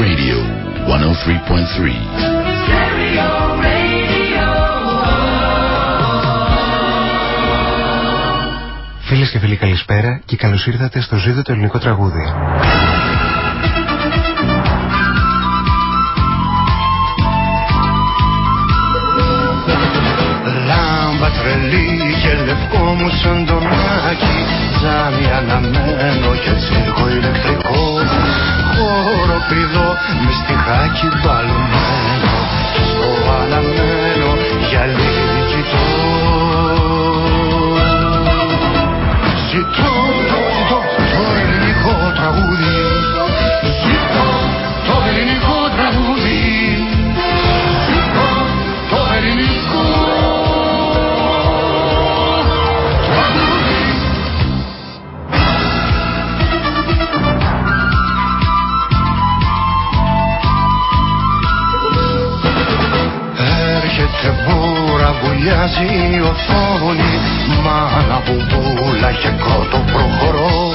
Radio 103.3. Φίλες και φίλοι καλησπέρα και καλώς ήρθατε στο ζήτο το ελληνικό τραγούδι. Λάμπα τρελή και λευκό μου σαν τον Άκη Ζάμι αναμένο και τσίρκο ηλεκτρικό Χώρο πηδό με στιχάκι μπαλωμένο Στο αναμένο γυαλί κοιτώ μπούρα, βουλιάζει η οθόνη Μάνα μπουμπούλα και κότο προχωρώ.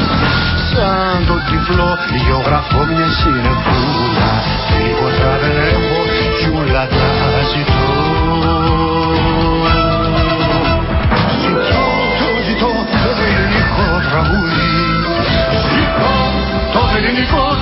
Σαν το τυφλό γεωγραφώ μια συνεφούλα Τίποτα δεν έχω κι ούλα τα ζητώ. Ζητώ, το ζητώ το ελληνικό τραγούδι. Ζητώ το ελληνικό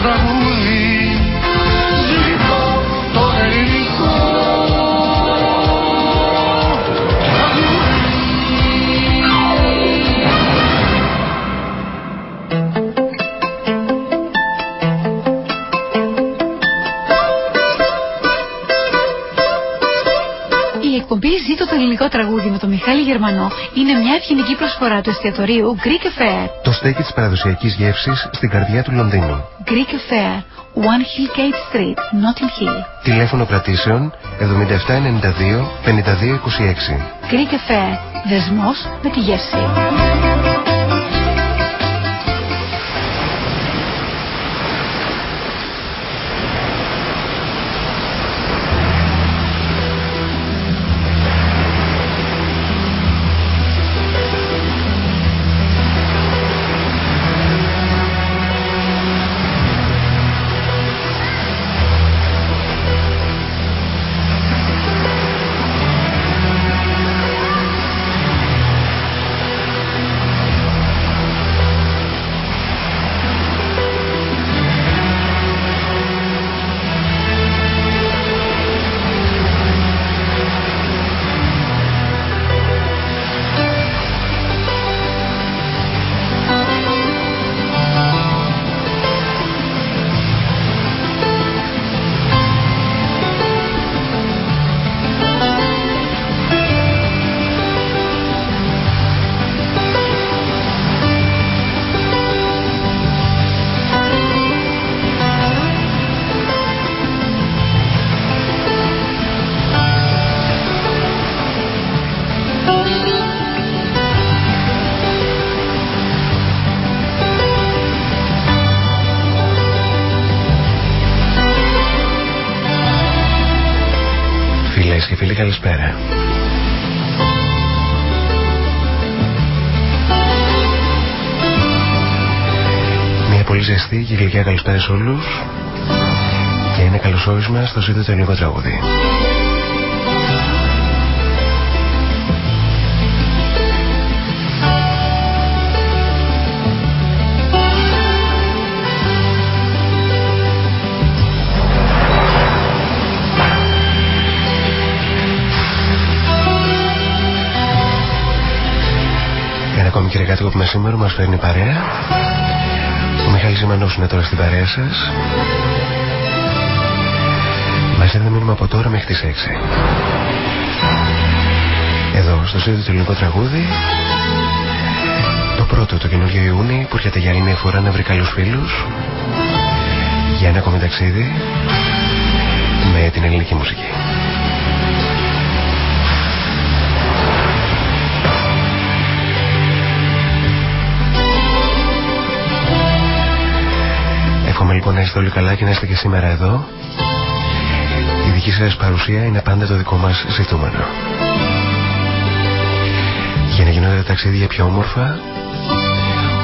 Γερμανό είναι μια ευγενική προσφορά του εστιατορίου Greek Affair. Το στέκι της παραδοσιακής γεύσης στην καρδιά του Λονδίνου. Greek Affair, One Hillgate Street, Notting Hill. Τηλέφωνο κρατήσεων 7792 5226. Greek Affair, δεσμός με τη γεύση. Μια πολύ ζεστή και γλυκιά καλησπέρα σε όλους και ένα καλωσόρισμα στο ζήτο το ελληνικό τραγούδι. Ένα ακόμη κυριακάτικο που μεσήμερο μας φέρνει παρέα. Ο Μιχάλης Ζημανός είναι τώρα στην παρέα σας. Μας έδινε μήνυμα από τώρα μέχρι τις 6. Εδώ στο σύνδεσμο του ελληνικό τραγούδι το πρώτο το καινούργιο Ιούνι που έρχεται για άλλη μια φορά να βρει καλούς φίλους για ένα ακόμη ταξίδι με την ελληνική μουσική. Εύχομαι λοιπόν να είστε όλοι καλά και να είστε και σήμερα εδώ. Η δική σας παρουσία είναι πάντα το δικό μας ζητούμενο. Για να γίνονται τα ταξίδια πιο όμορφα,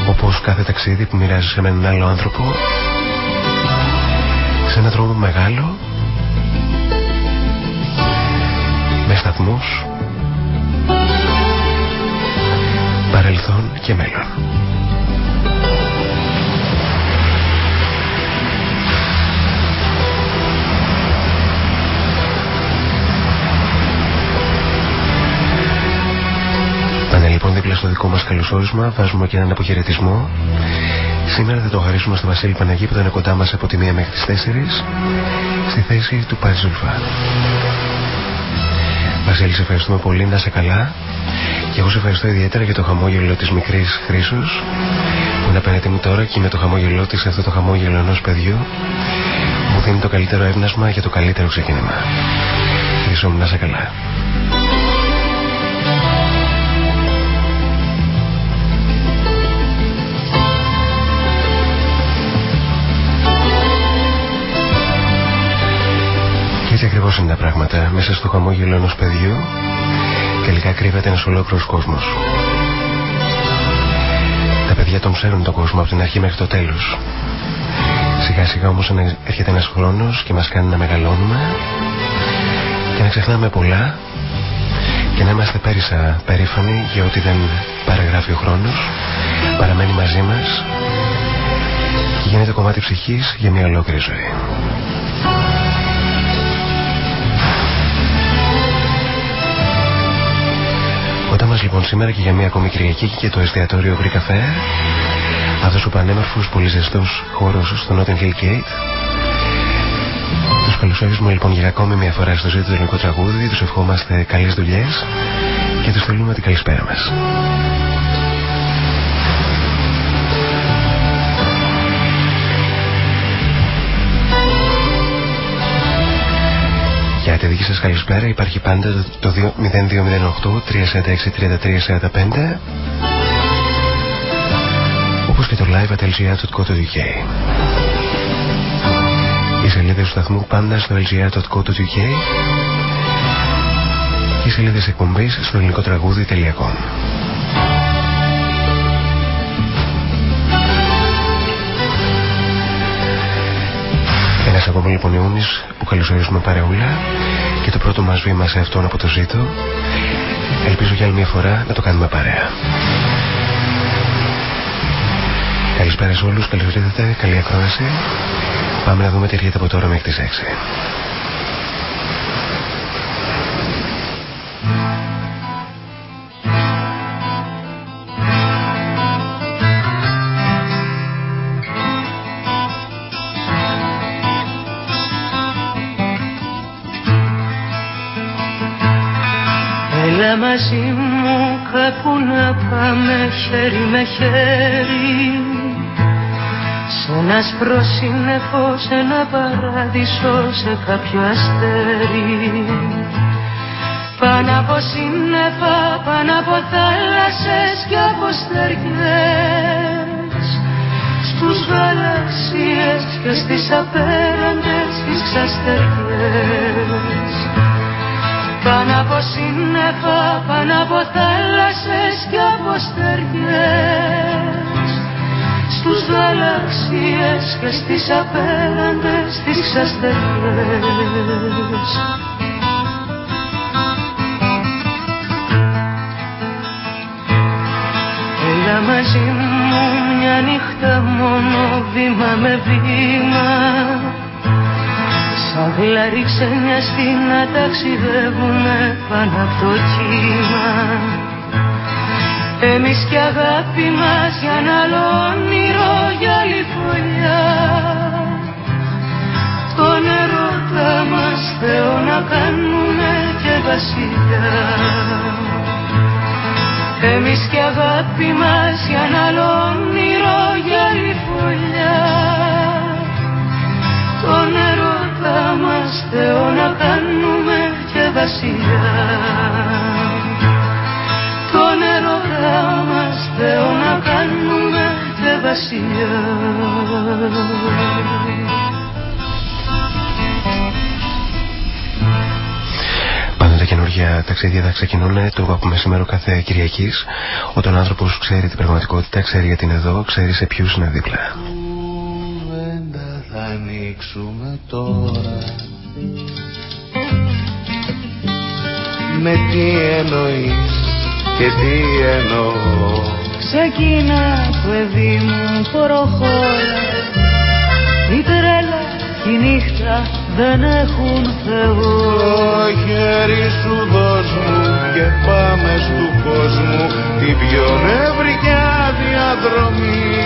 όπως κάθε ταξίδι που μοιράζεσαι με έναν άλλο άνθρωπο, σε έναν δρόμο μεγάλο με σταθμούς παρελθόν και μέλλον. Στο δικό μας καλωσόρισμα, βάζουμε και έναν αποχαιρετισμό. Σήμερα θα το χαρίσουμε στο Βασίλη Παναγί που ήταν κοντά μας από τη 1 μέχρι τις 4 στη θέση του Παζουλφά. Βασίλη, σε ευχαριστούμε πολύ, να είσαι καλά. Και εγώ σε ευχαριστώ ιδιαίτερα για το χαμόγελο της μικρής Χρήσους που είναι απέναντι μου τώρα και με το χαμόγελό της, αυτό το χαμόγελο ενός παιδιού μου δίνει το καλύτερο έβνασμα για το καλύτερο ξεκίνημα. Χρήσο μου, να είσαι καλά. Έτσι ακριβώς είναι τα πράγματα. Μέσα στο χαμόγελο ενός παιδιού τελικά κρύβεται ένας ολόκληρος κόσμος. Τα παιδιά τον ξέρουν τον κόσμο από την αρχή μέχρι το τέλος. Σιγά σιγά όμως έρχεται ένας χρόνος και μας κάνει να μεγαλώνουμε και να ξεχνάμε πολλά και να είμαστε πέρισα περήφανοι για ό,τι δεν παραγράφει ο χρόνος, παραμένει μαζί μας και γίνεται κομμάτι ψυχής για μια ολόκληρη ζωή. Κοντά μας λοιπόν σήμερα και για μια ακόμη Κυριακή και το εστιατόριο Greek Cafe αυτός ο πανέμορφος, πολύ ζεστός χώρος στο Notting Hill Gate τους καλωσορίζουμε λοιπόν για ακόμη μια φορά στο ζήτητο ελληνικό τραγούδι τους ευχόμαστε καλές δουλειές και τους θέλουμε την καλησπέρα μας Για τη δική σας καλησπέρα. Υπάρχει πάντα το 0208 346 3345 όπως και το live at lgr.co.uk Οι σελίδες του σταθμού πάντα στο lgr.co.uk και οι σελίδες εκπομπής στο ελληνικό τραγούδι.com Ένας ακόμα λοιπόν Ιούνις που καλωσορίζουμε παρεούλα και το πρώτο μας βήμα σε αυτόν από το ζήτο ελπίζω για άλλη μια φορά να το κάνουμε παρέα. Καλησπέρα σε όλους, καλώς ήρθατε, καλή ακρόαση. Πάμε να δούμε τι έρχεται από τώρα μέχρι τις 6. Μαζί μου κάπου να πάμε χέρι με χέρι. Σε ένα σπρόσυννεφο, σε ένα παράδεισο, σε κάποιο αστέρι. Πάνω από σύννεφα, πάνω από θάλασσες και από στεριές στους γαλαξίες και στις απέραντες τις ξαστεριές πάνω από σύννεφα, πάνω από θάλασσες και από στεριές Στους γαλαξίες και στις απέραντες τις ξαστεριές Έλα μαζί μου μια νύχτα μόνο βήμα με βήμα Σαν γλαρί ξένια στην να ταξιδεύουμε πάνω από το κύμα. Εμείς κι αγάπη μας για ένα άλλο όνειρο για άλλη φωλιά Τον ερώτα μας Θεό να κάνουμε και βασιλιά Εμείς κι αγάπη μας για ένα άλλο Θεό να κάνουμε και βασιλιά Τον ερώτα μας Θεό να κάνουμε και βασιλιά Πάντα τα καινούργια ταξίδια θα ξεκινούν, το ακούμε σήμερα κάθε Κυριακής. Όταν ο άνθρωπος ξέρει την πραγματικότητα, ξέρει γιατί είναι εδώ, ξέρει σε ποιους είναι δίπλα. Κουβέντα θα είναι ανοίξουμε τώρα Με τι εννοείς και τι εννοώ. Ξεκίνα παιδί μου προχώρα. Η τρέλα και η νύχτα δεν έχουν Θεό. Το χέρι σου δώσ' μου και πάμε στου κόσμου. Την πιο νευρικιά διαδρομή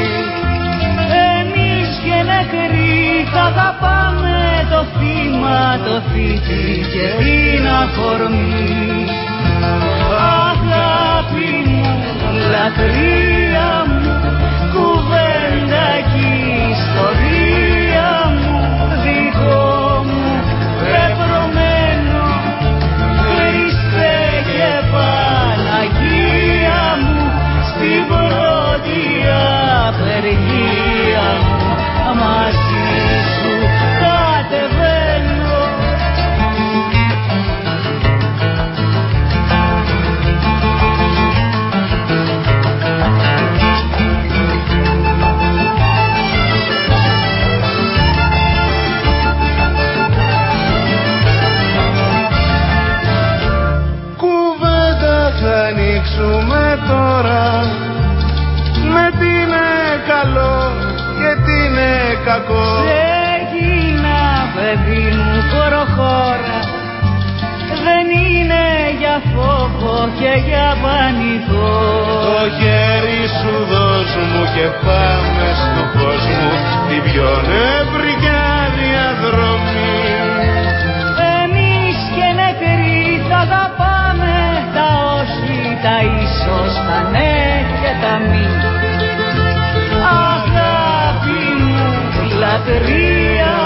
Εμείς και νεκροί θα αγαπάμε το θύμα, το θήτη και την αφορμή. Αγάπη μου, λατρεία μου, κουβέντα και ιστορία μου δικό μου πεπρωμένο Χριστέ και Παναγία μου στην πρώτη απεργία μου μαζί κακό. Ξεκίνα παιδί μου προχώρα Δεν είναι για φόβο και για πανικό. Το χέρι σου δώσ' μου και πάμε στο κόσμο. Την πιο νευρικιά διαδρομή Εμείς και νεκροί θα αγαπάμε τα όχι, τα ίσως, τα ναι και τα μη λατρεία μου,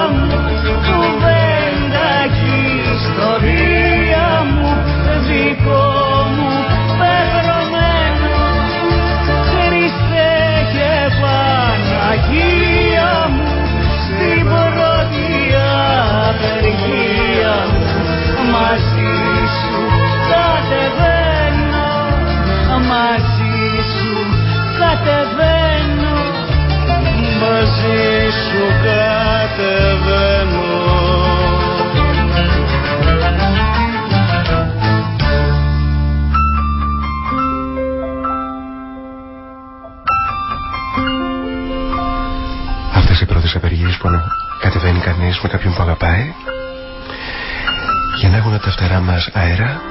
αέρα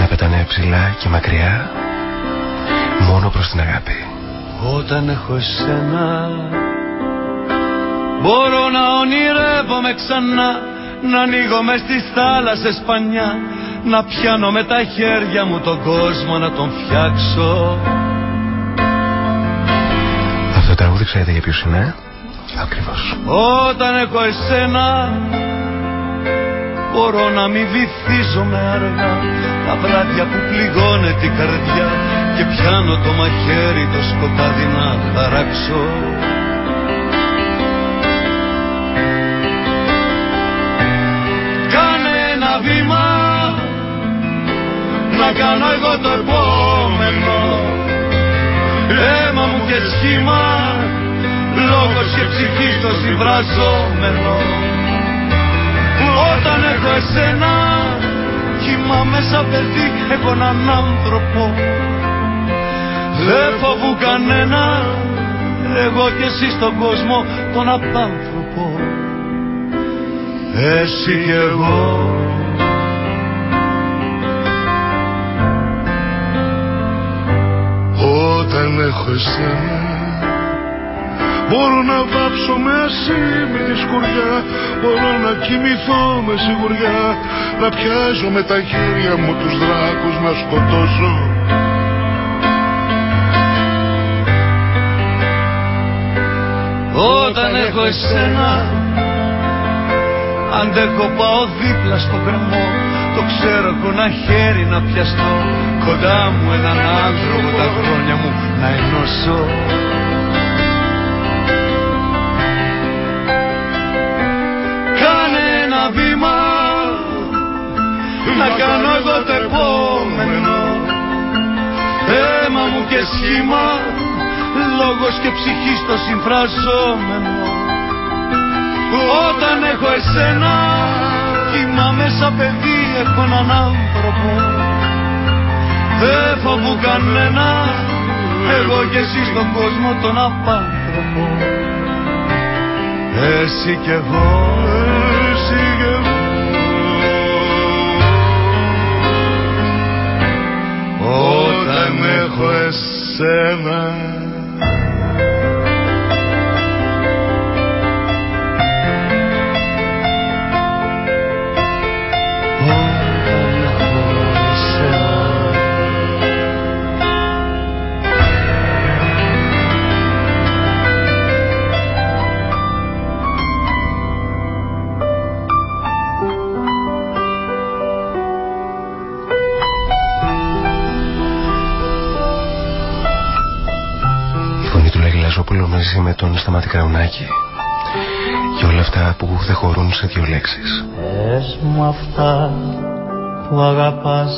να πετάνε ψηλά και μακριά μόνο προς την αγάπη. Όταν έχω εσένα Μπορώ να ονειρεύομαι ξανά Να ανοίγω μες στις θάλασσες πανιά Να πιάνω με τα χέρια μου τον κόσμο να τον φτιάξω Αυτό το τραγούδι ξέρετε για ποιος είναι; Ακριβώς. Όταν έχω εσένα Μπορώ να μην βυθίζομαι αργά. Τα βράδια που πληγώνε την καρδιά Και πιάνω το μαχαίρι το σκοτάδι να χαράξω. Κάνε ένα βήμα Να κάνω εγώ το επόμενο. Αίμα μου και σχήμα Λόγος και ψυχή στο συμφραζόμενο Όταν έχω εσένα. Κοιμάμαι σαν παιδί Έχω έναν άνθρωπο. Δεν φοβού κανένα. Εγώ και εσύ στον κόσμο Τον απάνθρωπο. Εσύ και εγώ. Όταν έχω εσένα Μπορώ να βάψω με ασήμινη σκουριά Μπορώ να κοιμηθώ με σιγουριά Να πιάζω με τα χέρια μου τους δράκους να σκοτώσω. Όταν έχω εσένα Αντέχω πάω δίπλα στο κρεμό Το ξέρω έχω ένα χέρι να πιαστώ. Κοντά μου έναν άνθρωπο τα χρόνια μου να ενώσω Να κάνω εγώ το επόμενο. Αίμα μου και σχήμα Λόγος και ψυχή στο συμφραζόμενο. Όταν έχω εσένα Κοιμάμαι σαν παιδί έχω έναν άνθρωπο. Δεν φοβού κανένα Εγώ και εσύ στον κόσμο τον απάνθρωπο. Εσύ κι εγώ δεν χωρούν σε δύο λέξεις. Πες μου αυτά που αγαπάς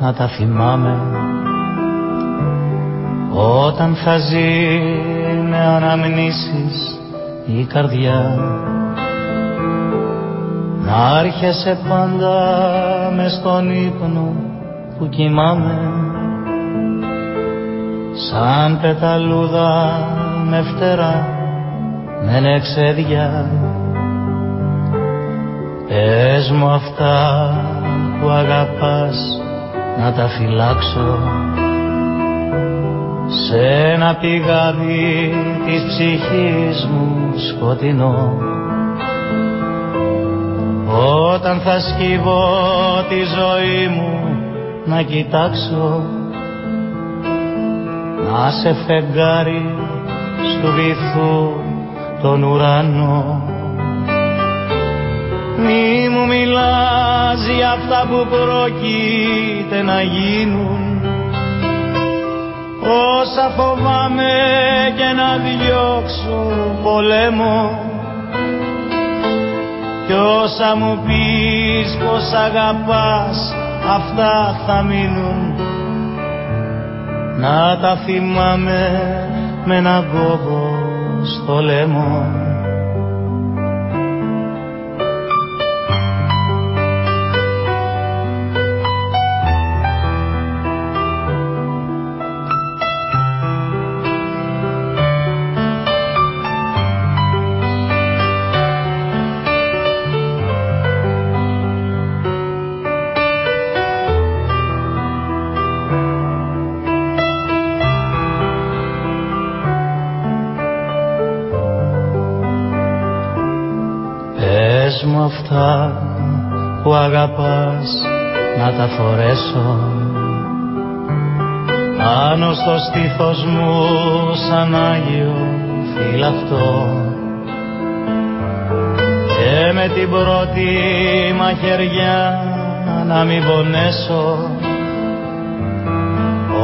να τα θυμάμαι. Όταν θα ζει με αναμνήσεις η καρδιά. Να έρχεσαι πάντα με στον ύπνο που κοιμάμαι. Σαν πεταλούδα με φτερά με νεξέδια Πες μου αυτά που αγαπάς να τα φυλάξω. Σε ένα πηγάδι της ψυχής μου σκοτεινό. Όταν θα σκύβω τη ζωή μου να κοιτάξω να σε φεγγάρι του βυθού τον ουρανό Μη μου μιλάς για αυτά που πρόκειται να γίνουν. Όσα φοβάμαι και να διώξω πολέμο Κι όσα μου πεις πως αγαπάς αυτά θα μείνουν. Να τα θυμάμαι με ένα κόμπο στο λαιμό φορέσω. Πάνω στο στήθος μου σαν Άγιο φυλαχτό και με την πρώτη μαχαιριά να μην πονέσω.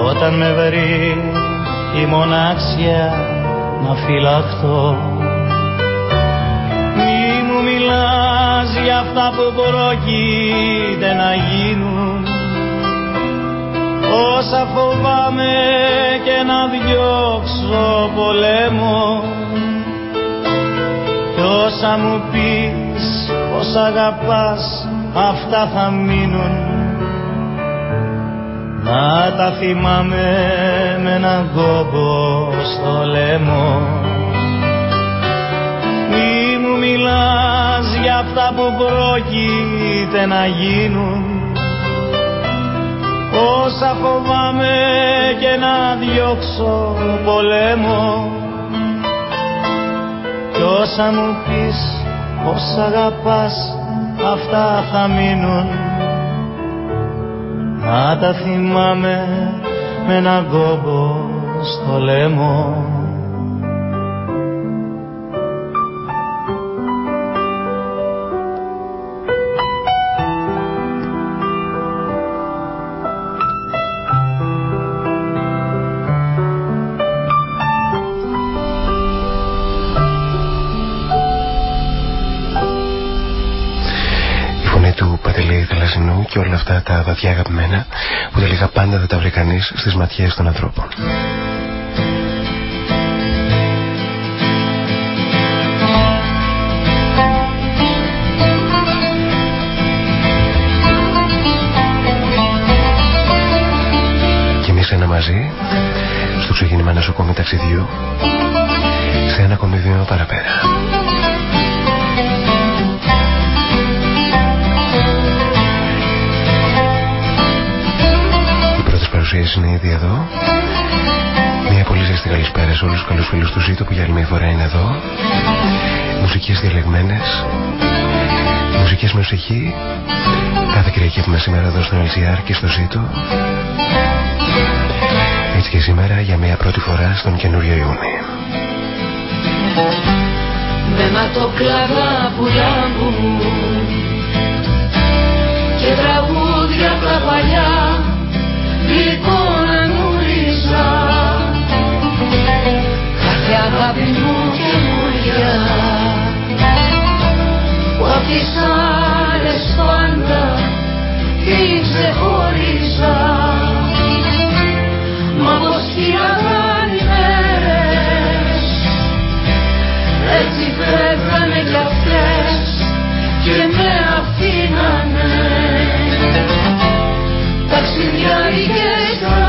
Όταν με βρει η μονάξια να φυλαχτώ μη μου μιλάς για αυτά που πρόκειται να γίνουν όσα φοβάμαι και να διώξω πολέμο κι όσα μου πεις πως αγαπάς αυτά θα μείνουν. Να τα θυμάμαι με έναν κόμπο στο λαιμό. Μη μου μιλάς για αυτά που πρόκειται να γίνουν Όσα φοβάμαι και να διώξω πολέμο. Κι όσα μου πεις πως αγαπάς αυτά θα μείνουν. Να τα θυμάμαι με έναν κόμπο στο λαιμό και όλα αυτά τα βαθιά αγαπημένα που τελικά πάντα δεν τα βρει κανείς στις ματιές των ανθρώπων. Και εμείς ένα μαζί στο ξεκίνημα ενός ταξιδιού σε ένα ακόμη βήμα παραπέρα. Παρουσίες είναι ήδη εδώ. Μια πολύ ζεστή καλησπέρα σε όλους τους καλούς φίλους του Ζήτου που για άλλη μια φορά είναι εδώ. Μουσικές διαλεγμένες, μουσικές με ψυχή. Κάθε Κυριακή που σήμερα εδώ στο LCR και στο Ζήτο. Έτσι και σήμερα για μια πρώτη φορά στον καινούριο Ιούνιο. Με ματοκλάδα που λάμπουν αγάπη μου καινούρια που απ' τις άλλες πάντα την ξεχώριζα μα πως φύγαν οι μέρες έτσι φεύγανε κι αυτές και με αφήνανε ταξιδιάρικες καλές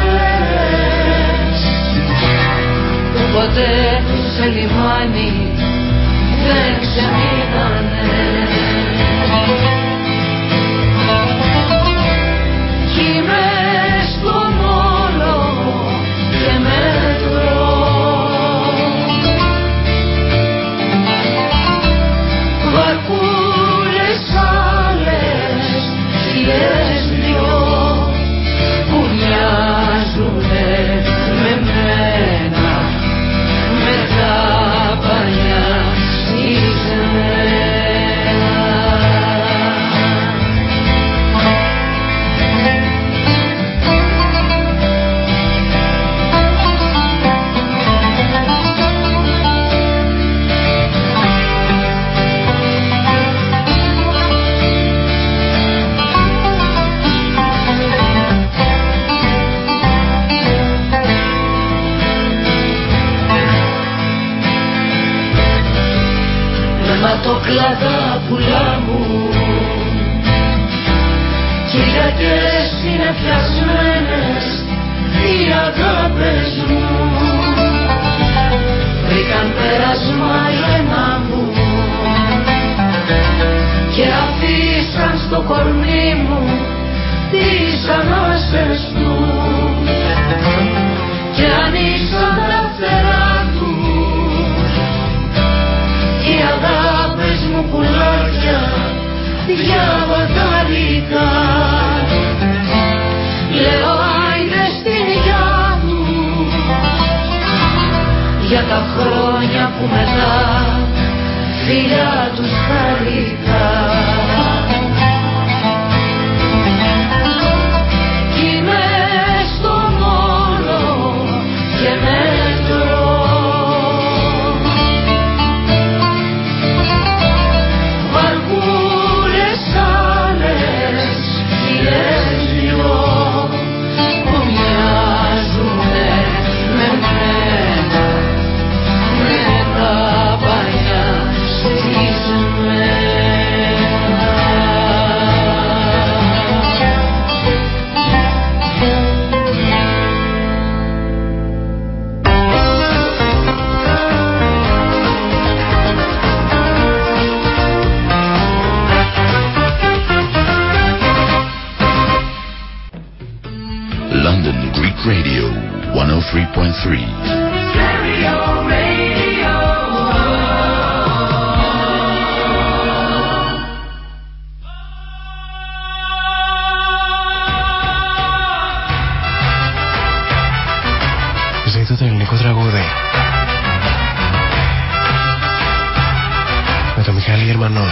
τον Μιχάλη Γερμανό.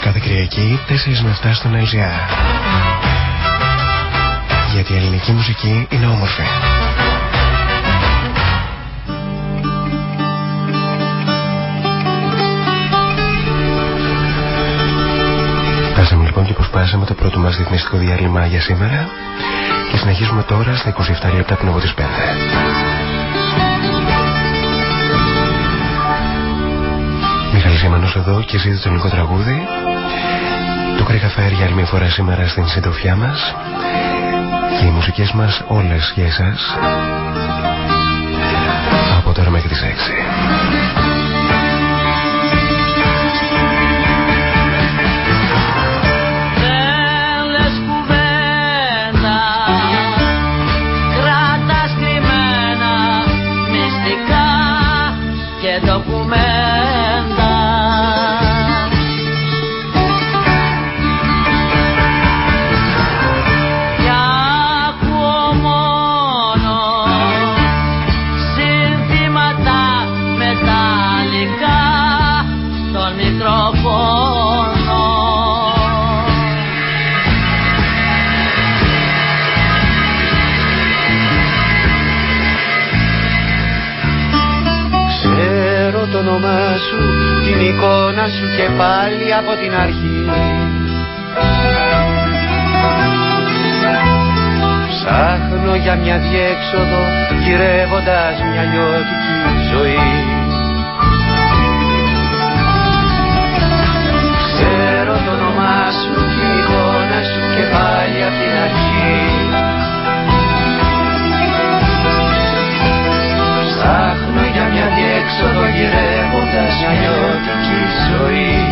Κάθε Κυριακή 4 με 7 στον LGR. Γιατί η ελληνική μουσική είναι όμορφη. Φτάσαμε λοιπόν και προσπάσαμε το πρώτο μας διεθνιστικό διάλειμμα για σήμερα και συνεχίζουμε τώρα στα 27 λεπτά πριν από τις 5. Μιχαλής Ιμανός εδώ και ζήτησε το ελληνικό τραγούδι Κρυκαφέ για άλλη μια φορά σήμερα στην συντροφιά μας και οι μουσικές μας όλες για εσάς από τώρα μέχρι τις 6. Σου και πάλι από την αρχή. Ψάχνω για μια διέξοδο γυρεύοντας μια λιώτικη ζωή. Ξέρω το όνομά σου, την εικόνα σου και πάλι από την αρχή. Ψάχνω για μια διέξοδο γυρεύοντας μια λιώτικη ζωή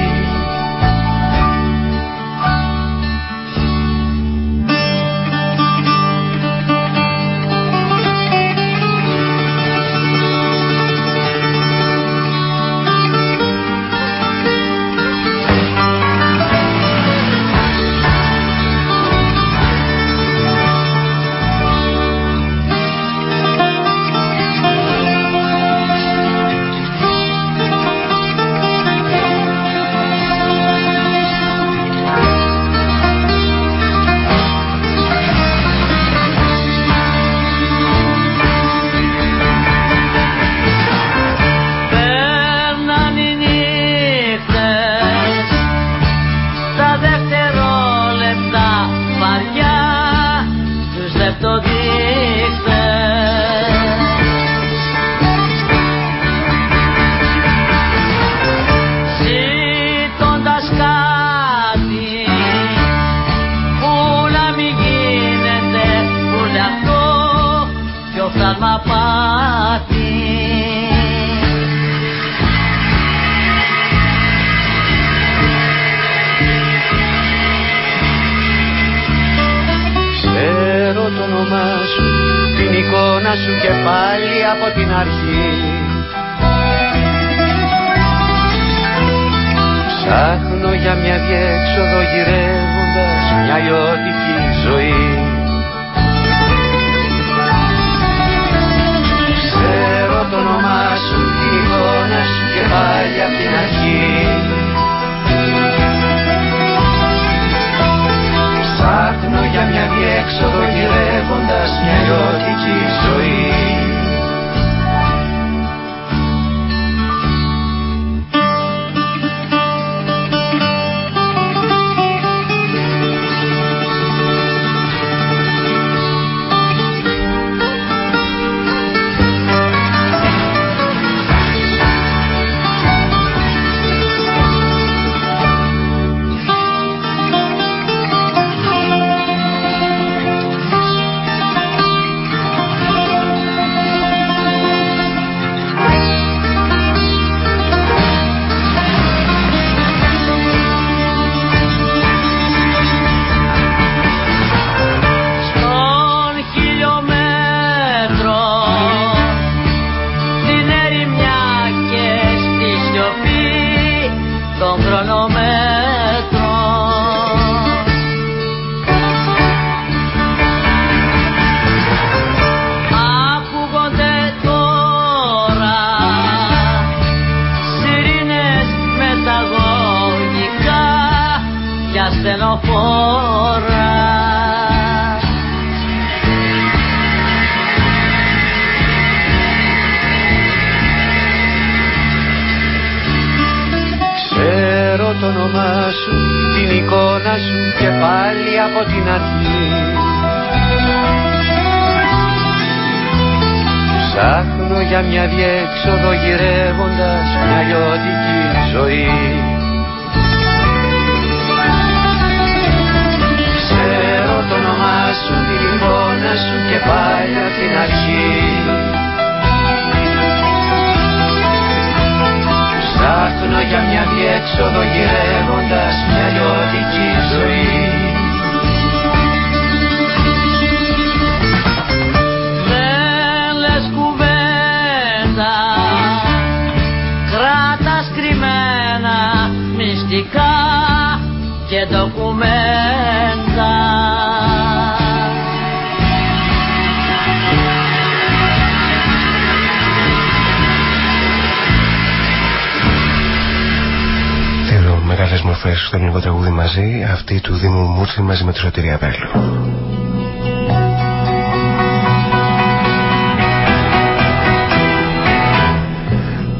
μεγάλες μορφές στο ελληνικό τραγούδι μαζί, αυτή του Δήμου Μούτσι μαζί με τη Σωτηρία Βέλου.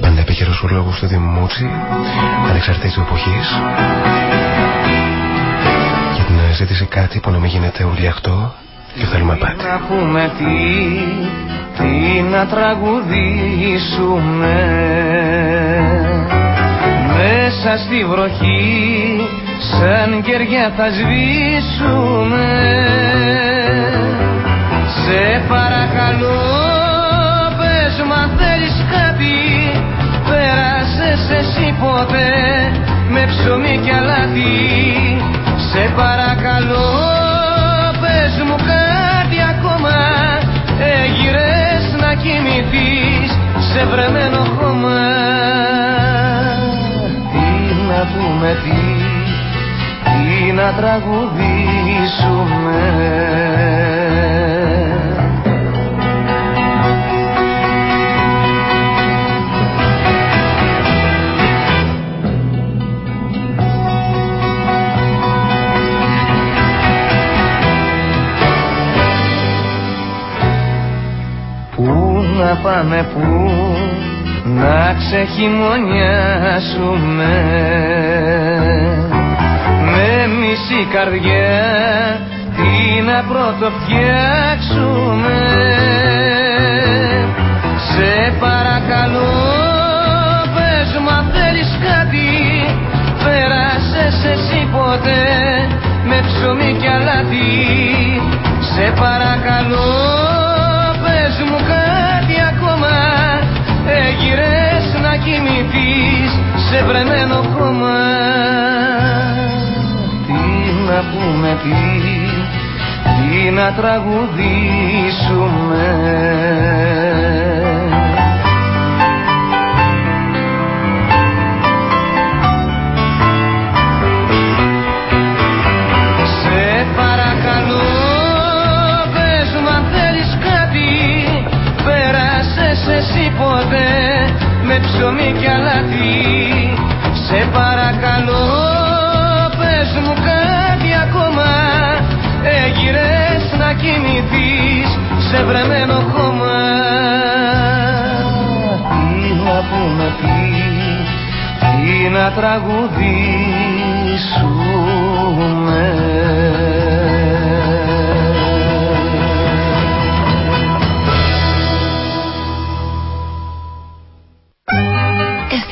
Πάντα επίκαιρος ο λόγος του Δήμου Μούτσι, ανεξαρτήτου εποχής. Γιατί να ζήτησε κάτι που να μην γίνεται ουλιαχτό και θέλουμε πάτη. Να πούμε τι, τι να τραγουδήσουμε Μέσα στη βροχή σαν κεριά θα σβήσουμε. Σε παρακαλώ πες μ' αν θέλεις κάτι; Πέρασες εσύ ποτέ με ψωμί και αλάτι. Σε παρακαλώ πες μου κάτι ακόμα. Έγειρες να κοιμηθείς σε βρεμένο χώμα. Τι να πούμε τι, τι να τραγουδήσουμε. Πού να πάμε πού να ξεχειμονιάσουμε Με μισή καρδιά τι να πρωτοφτιάξουμε Σε παρακαλώ πες μου αν θέλεις κάτι Πέρασες εσύ ποτέ με ψωμί και αλάτι. Σε παρακαλώ πες μου κάτι κοιμηθείς σε βρεμένο χώμα. Τι να πούμε τι, τι να τραγουδήσουμε ψωμί και αλάτι Σε παρακαλώ πες μου κάτι ακόμα. Έγειρες να κοιμηθείς σε βρεμένο χώμα. Τι να πούμε τι, τι να τραγουδήσουμε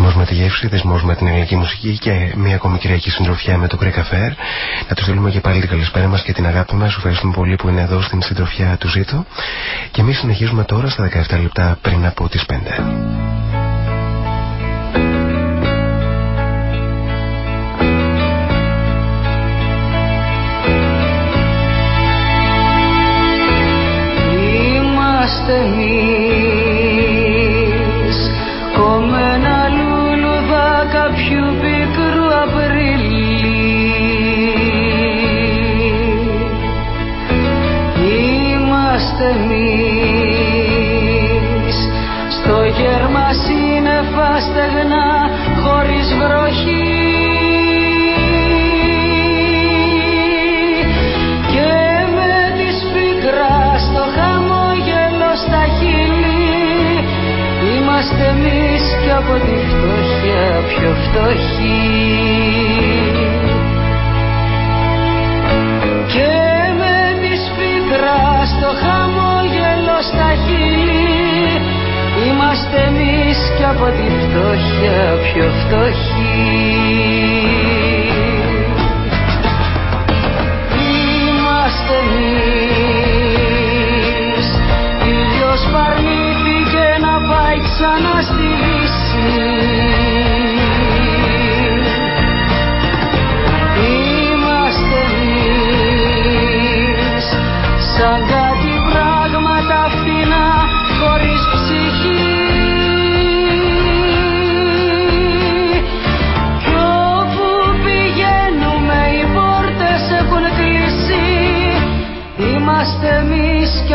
Δεσμός με τη γεύση, δεσμός με την ελληνική μουσική και μια ακόμη κυριακή συντροφιά με το Greek Affair. Να τους στείλουμε και πάλι την καλησπέρα μας και την αγάπη μας. Ευχαριστούμε πολύ που είναι εδώ στην συντροφιά του Ζήτω. Και εμείς συνεχίζουμε τώρα στα 17 λεπτά πριν από τις 5. Είμαστε εμείς από τη φτώχεια πιο φτωχή. Και με τη σπίτρα στο χαμόγελο στα χείλη είμαστε εμείς κι από τη φτώχεια πιο φτωχοί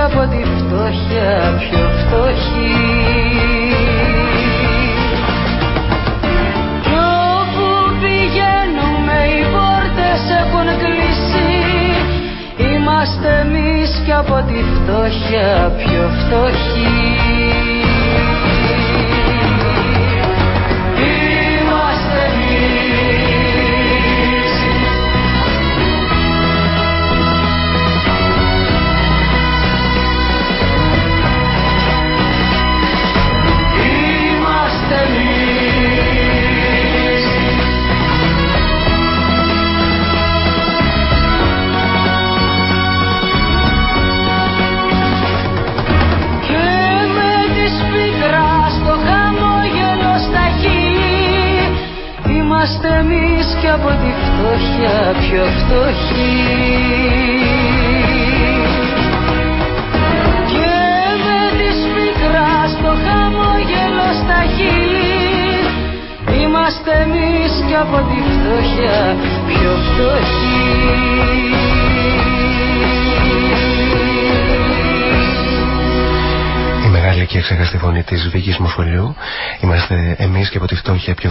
από τη φτώχεια πιο φτωχή. Κι όπου πηγαίνουμε οι πόρτες έχουν κλείσει. Είμαστε εμείς κι από τη φτώχεια πιο φτωχοί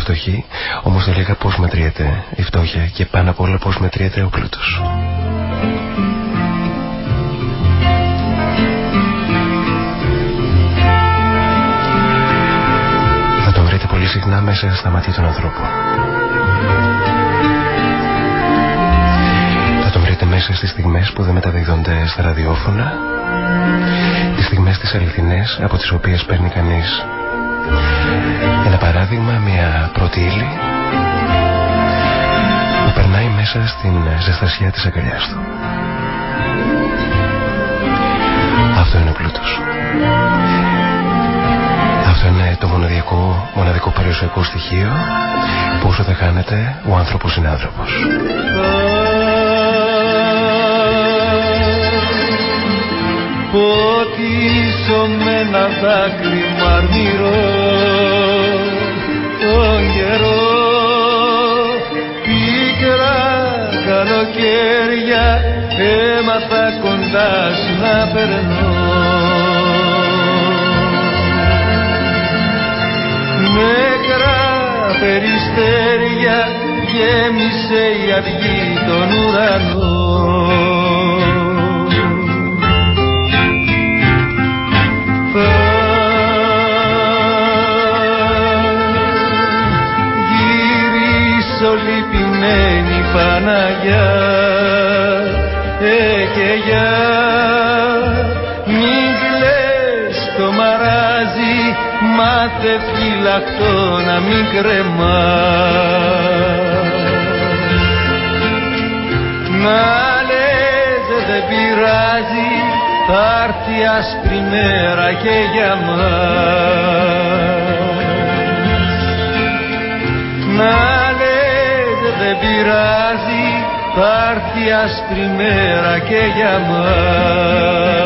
φτωχοί. Όμως θα λέγα πώς μετριέται η φτώχεια και πάνω απ' όλα πώς μετριέται ο πλούτος. Θα το βρείτε πολύ συχνά μέσα στα μάτια των ανθρώπων. Θα το βρείτε μέσα στις στιγμές που δεν μεταδίδονται στα ραδιόφωνα τις στιγμές τις αληθινές από τις οποίες παίρνει κανείς ένα παράδειγμα, μια πρώτη ύλη που περνάει μέσα στην ζεστασιά της αγκαλιάς του. Αυτό είναι ο πλούτος. Αυτό είναι το μοναδικό, μοναδικό περιουσιακό στοιχείο που όσο δεν χάνεται ο άνθρωπος είναι άνθρωπος. ποτίσω με ένα δάκρυ μαρμυρό καλοκαίρια έμαθα κοντά σου να περνώ. Νεκρά περιστέρια γέμισε η αυγή τον ουρανό λυπημένη Παναγιά. Ε και για μην κλαις το μαράζι μάθε φυλακτό να μην κρεμάς. Να λες δεν πειράζει θα έρθει άσπρη μέρα και για μας δεν πειράζει θα έρθει άσπρη μέρα και για μας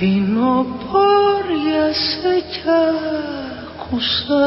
Φθινοπόρια σε κι άκουσα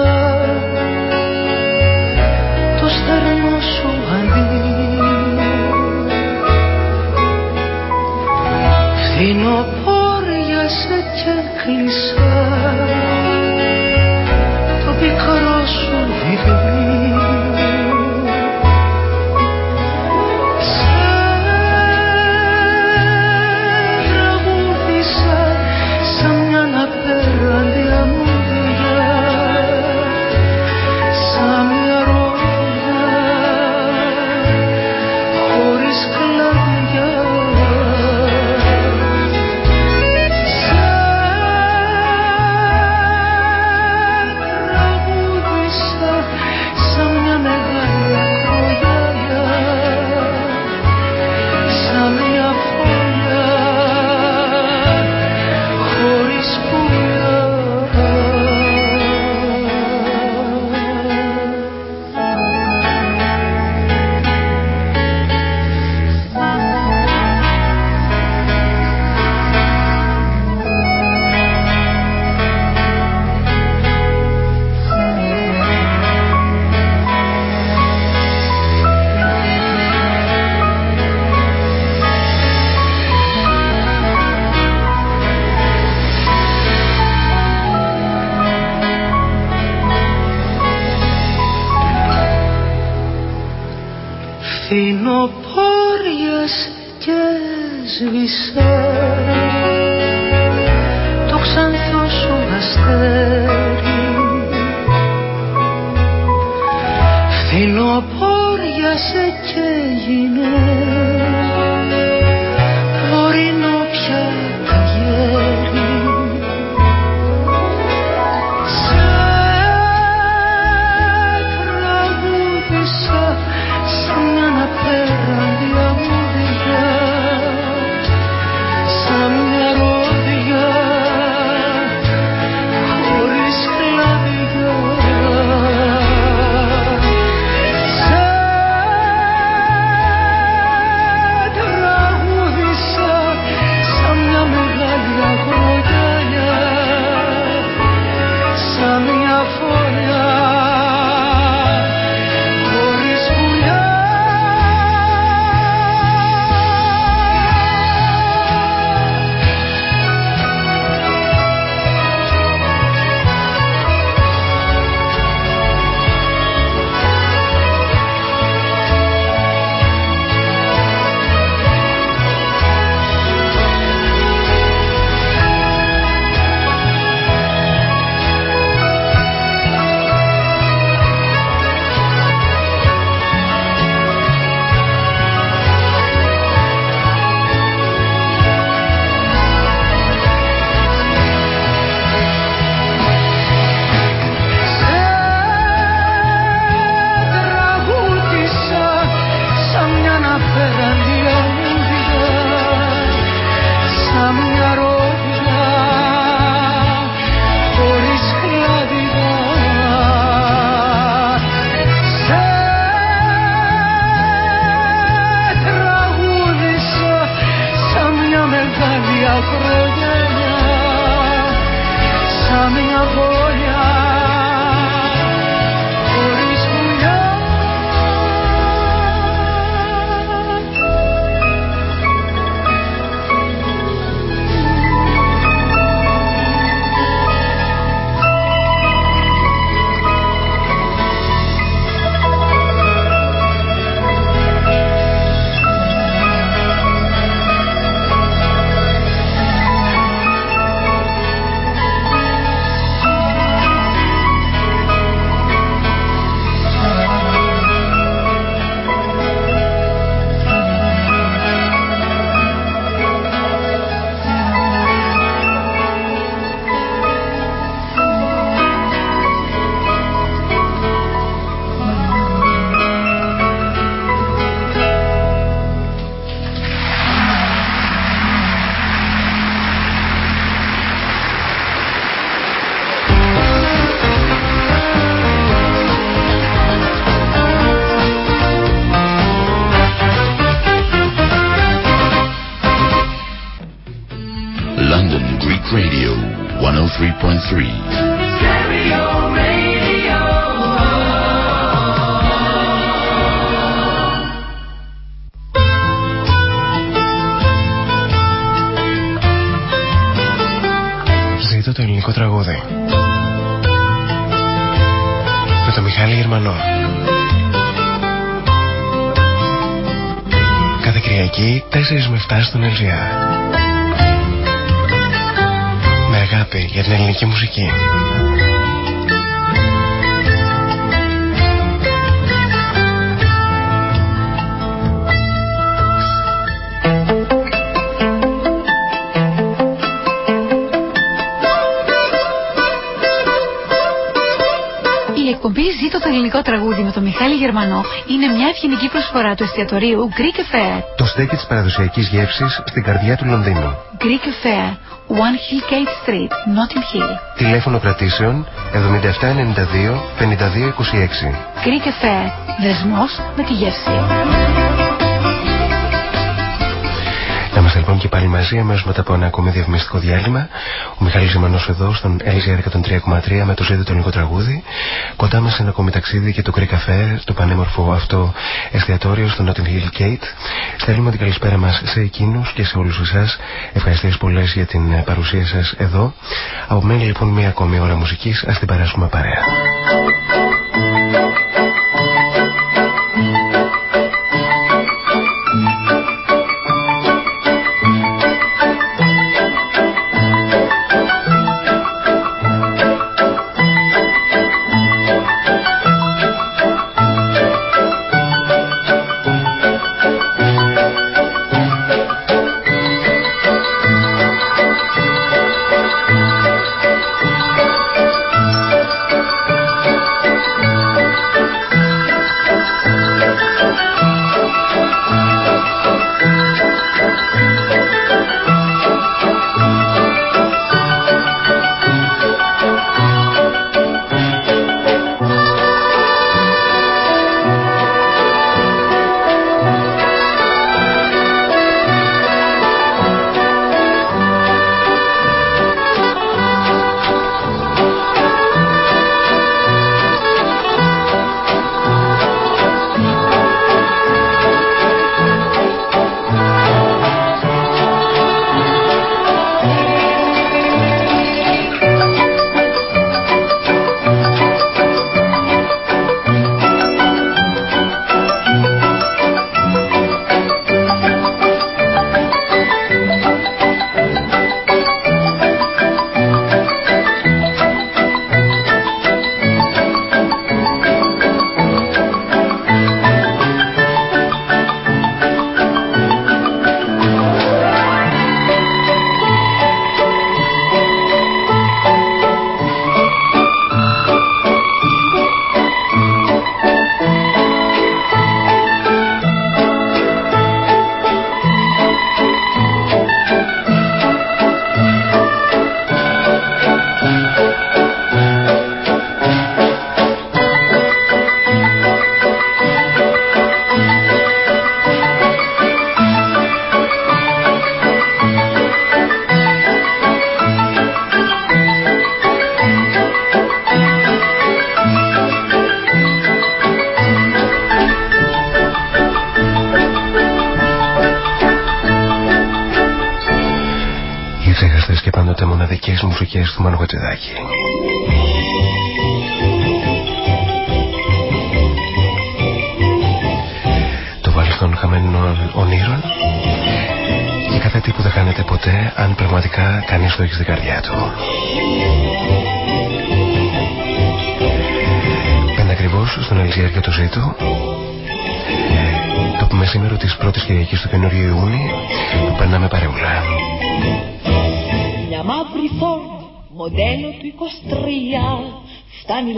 Γερμανό είναι μια ευγενική προσφορά του εστιατορίου Greek Affair. Το στέκι της παραδοσιακής γεύσης στην καρδιά του Λονδίνου. Greek Affair, One Hill Gate Street, Notting Hill. Τηλέφωνο κρατήσεων 7792 5226. Greek Affair, δεσμός με τη γεύση. Είμαστε λοιπόν και πάλι μαζί αμέσως μετά από ένα ακόμη διαφημιστικό διάλειμμα. Ο Μιχάλης Ζημανός εδώ στον LGR 103,3 με το ζήτητο το ελληνικό τραγούδι. Κοντά μας ένα ακόμη ταξίδι και το Greek Cafe, το πανέμορφο αυτό εστιατόριο στο Notting Hill Gate. Στέλνουμε την καλησπέρα μας σε εκείνους και σε όλους εσάς. Ευχαριστίες πολλές για την παρουσία σας εδώ. Απομένει λοιπόν μια ακόμη ώρα μουσικής. Ας την περάσουμε παρέα.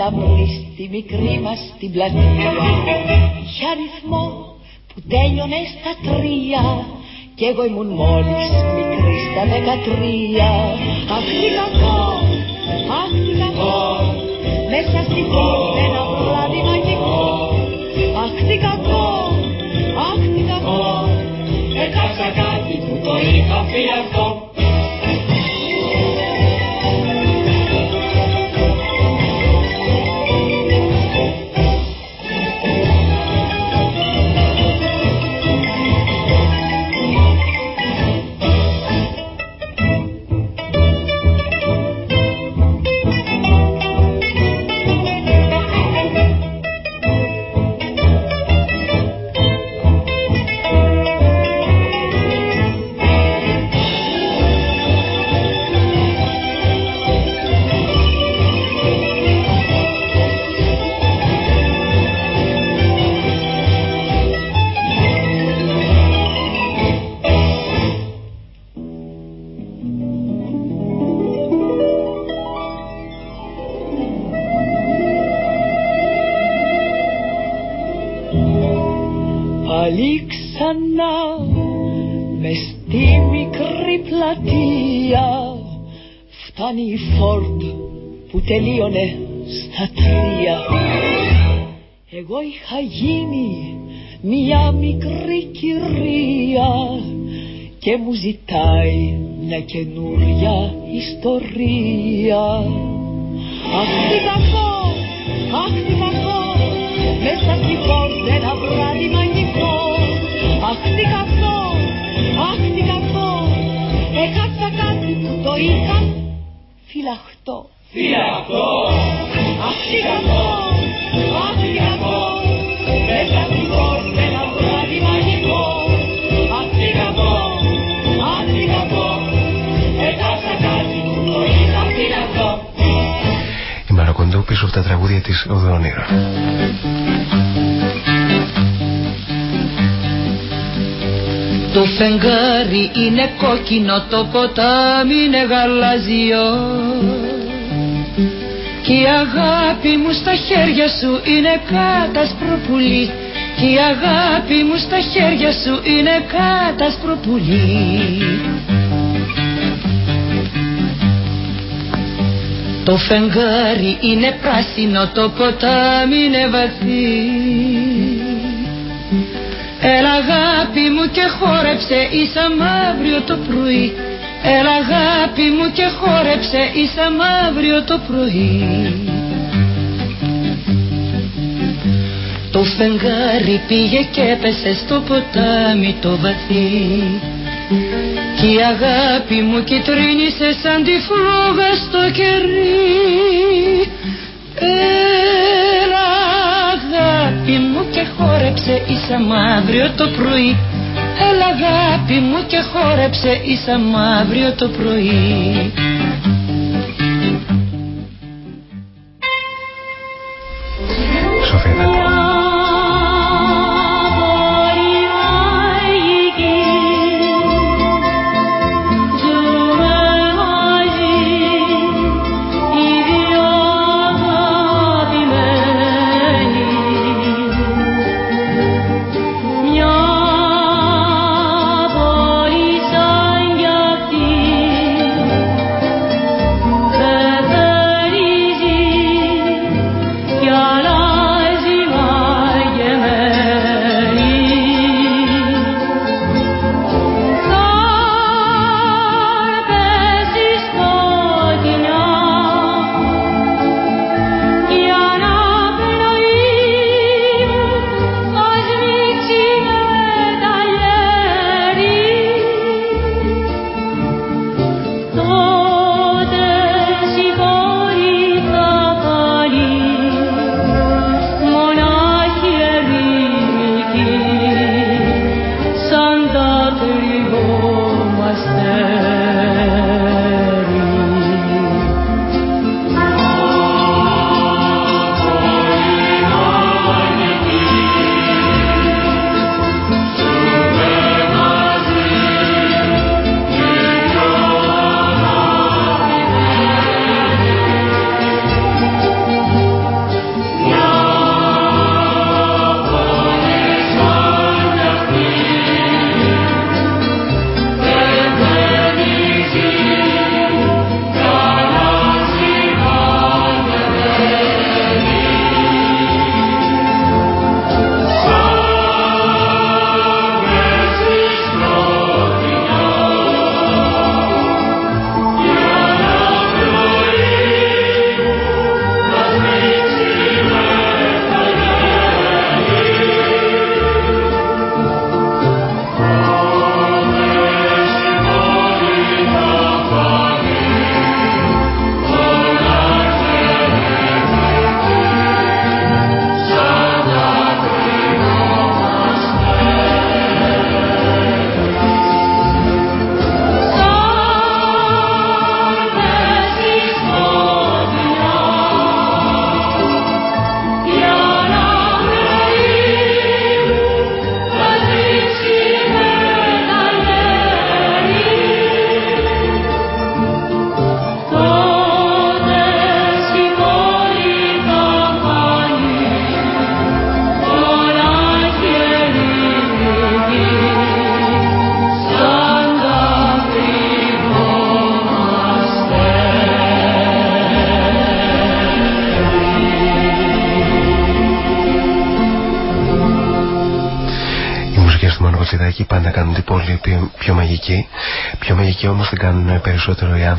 Φτάνει λαμπρή στη μικρή μας την πλατεία. Είχε αριθμό που τέλειωνε στα τρία. Κι εγώ ήμουν μόλις μικρή στα δεκατρία. Αχ τι κακό, αχ τι κακό. Μέσα στην πόλη μια μικρή κυρία και μου ζητάει μια καινούρια ιστορία. Αχ τι κακό, αχ τι κακό μέσα στη πόρτα ένα βράδυ μαγικό. Αχ τι κακό, αχ τι κακό έχασα κάτι που το είχα φυλαχτό. Φυλαχτό. Αχ τι κακό, πίσω από τα τραγούδια της Οδόνηρα. Το φεγγάρι είναι κόκκινο, το ποτάμι είναι γαλάζιο. Και η αγάπη μου στα χέρια σου είναι κάτασπρο πουλί και η αγάπη μου στα χέρια σου είναι κάτασπρο πουλί Το φεγγάρι είναι πράσινο, το ποτάμι είναι βαθύ. Έλα αγάπη μου και χόρεψε ίσα μαύριο το πρωί. Έλα αγάπη μου και χόρεψε ίσα μαύριο το πρωί. Το φεγγάρι πήγε και έπεσε στο ποτάμι το βαθύ Κι η αγάπη μου κυτρίνησε σαν τη φλόγα στο κερί. Έλα αγάπη μου και χόρεψε ίσα μαύριο το πρωί. Έλα αγάπη μου και χόρεψε ίσα μαύριο το πρωί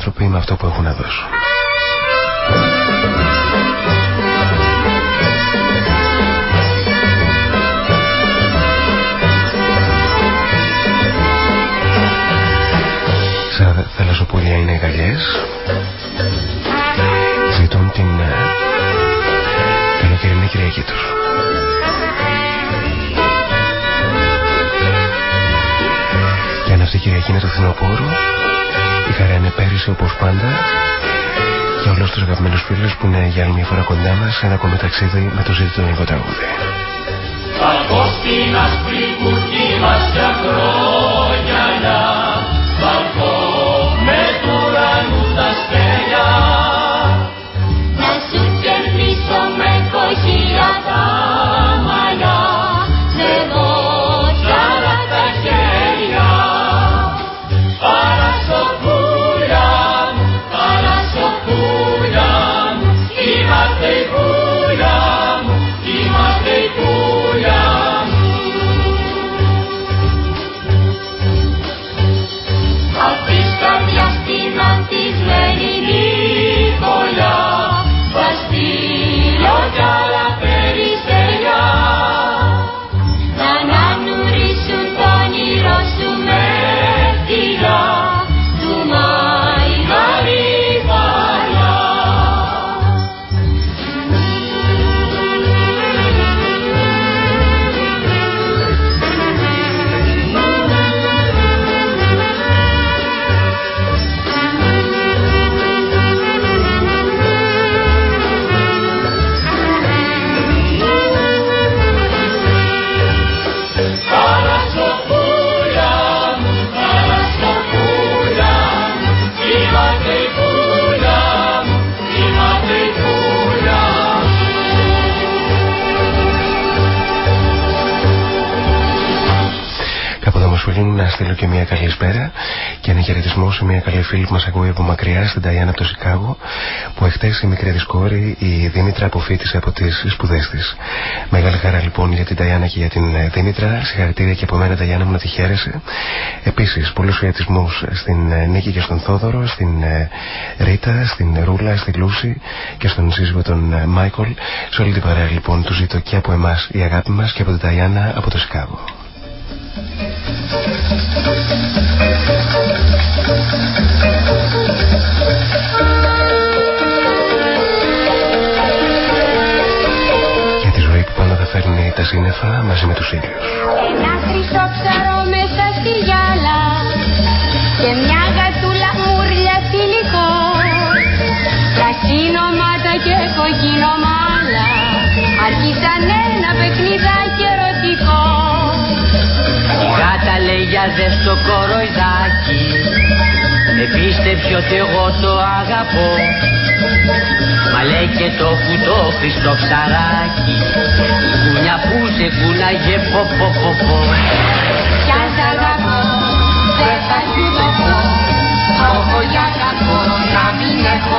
άνθρωποι με αυτό που έχουν να δώσουν. Σαν θαλασσοπολία είναι οι γαλλιές Ζητούν την ε, καλοκαιρινή Κυριακή τους Και αν αυτή η Κυριακή είναι το φθινοπόρο Η χαρά είναι πέρυσι όπως πάντα για όλους τους αγαπημένους φίλους που είναι για άλλη μια φορά κοντά μας σε ένα ακόμη ταξίδι με το ζήτητο ελληνικό τραγούδι. Καλώ στην άσπρη κουτί μας για χρόνια στείλω και μια καλησπέρα και ένα χαιρετισμό σε μια καλή φίλη που μας ακούει από μακριά στην Ταϊάννα από το Σικάγο που εχθές η μικρή της κόρη η Δήμητρα αποφύτησε από τις σπουδές της. Μεγάλη χαρά λοιπόν για την Ταϊάννα και για την ε, Δήμητρα. Συγχαρητήρια και από μένα Ταϊάννα μου να τη χαίρεσαι. Επίσης πολλούς χαιρετισμούς στην ε, Νίκη και στον Θόδωρο, στην ε, Ρίτα, στην Ρούλα, στη Λούση και στον σύζυγο τον ε, Μάικολ. Σε όλη την παρέα λοιπόν του ζητώ και από εμάς η αγάπη μας και από την Ταϊάννα από το Σικάγο. Για τη ζωή που πάντα θα φέρνει τα σύννεφα μαζί με τους ήλιους. Ένα χρυσό ψαρό μέσα στη γυάλα και μια γατούλα μουρλια φιλικό Πρασίνωματα και κοκκινομάλα άρχισαν ένα παιχνιδάκι γάτα λέει για δες το κοροϊδάκι. Επίστεψε ότι εγώ το αγαπώ. Μα λέει και το κουτό χρυσό ψαράκι Κούνια που σε κούναγε πω πω πω πω. Κι αν σ' αγαπώ δεν θα σου το πω Έχω για κακό να μην έχω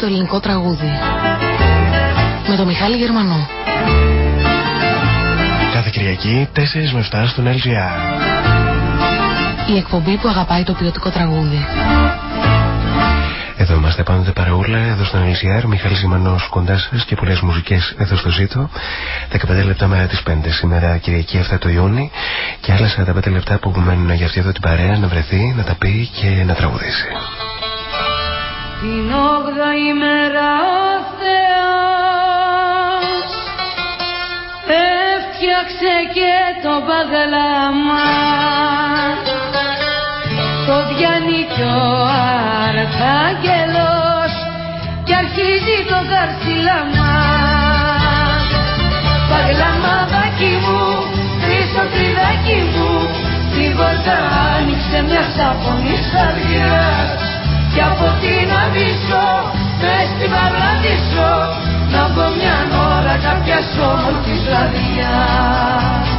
το ελληνικό τραγούδι. Με τον Μιχάλη Γερμανό. Κάθε Κυριακή 4 με 7 στον LGR. Η εκπομπή που αγαπάει το ποιοτικό τραγούδι. Εδώ είμαστε πάντοτε παρεούλα, εδώ στον LGR, Μιχάλης Ζημανός κοντάς σας και πολλές μουσικές εδώ στο ζήτο. 15 λεπτά μέρα τι 5 σήμερα Κυριακή 7 το Ιούνι και άλλα 45 λεπτά που μένουν για αυτή εδώ την παρέα να βρεθεί, να τα πει και να τραγουδήσει. Την 8η ημέρα ο Θεός. Έφτιαξε και το παγλάμα το διάνει κι ο Αρχάγγελος και αρχίζει το καρσίλαμα Παγλαμαδάκι μου, χρυσό κλειδάκι μου την πόρτα άνοιξε μια σαφωνή καρδιάς κι από την αβύσσω μες στην παράδεισο να πω μια ώρα κάποια όμορφης βραδιάς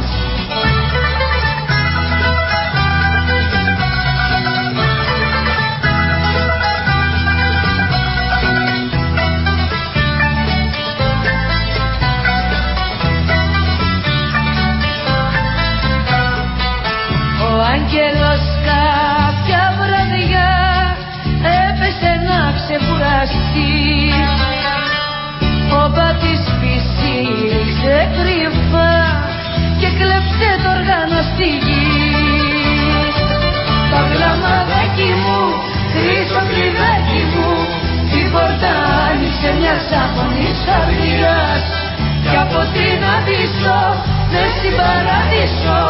άγγελος κρυφά και κλέψε το όργανο στη γη. Τα γραμμαδάκι μου, χρυσό κλειδάκι μου την πόρτα άνοιξε μια σαφωνή καρδιάς και από την αδύσσω μες στην παραδείσο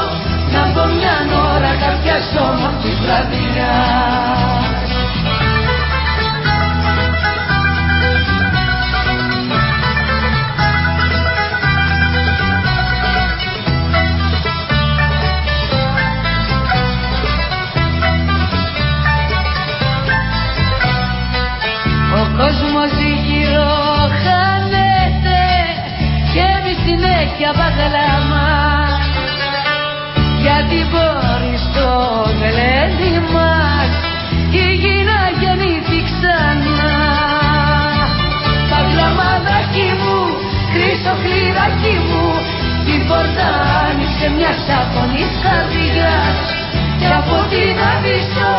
να πω μια ώρα κάποια όμορφη βραδιά συνέχεια παγλάμα γιατί μπορείς στο γλέντι μας η γη να γεννήθει ξανά Παγλαμαδάκι μου, χρυσό χλιδάκι μου την πόρτα άνοιξε μια σαφωνή καρδιάς. Και από την αβύσσω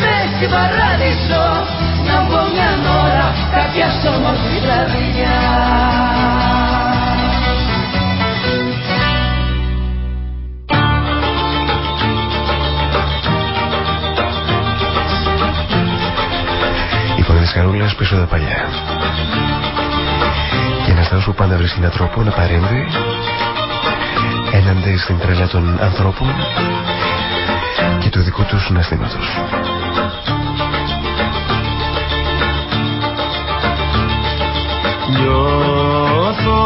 μες στην παράδεισο να πω μια ώρα κάποια όμορφη βραδιά Η Χαρούλας πίσω τα παλιά. Και ένας στάδος που πάντα βρίσκει έναν τρόπο να παρέμβει έναντι στην τρέλα των ανθρώπων και του δικού τους συναισθήματος. Νιώθω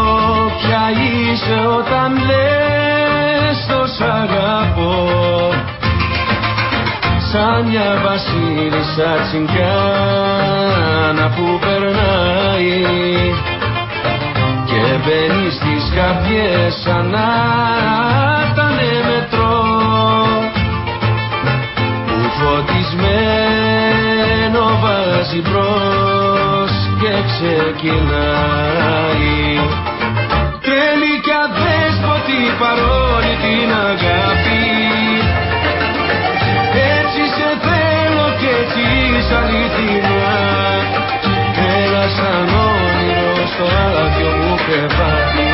πια είσαι όταν λες το σ' αγαπώ Σαν μια βασίλισσα τσιγκάνα που περνάει. Και μπαίνει στις καρδιές σαν να ήταν μετρό που φωτισμένο βάζει μπρος και ξεκινάει. Τρέλει κι αδέσποτη παρόλη την αγάπη έτσι είσαι αληθινά Έλα σαν όνειρο στο άδειο μου κρεβάτι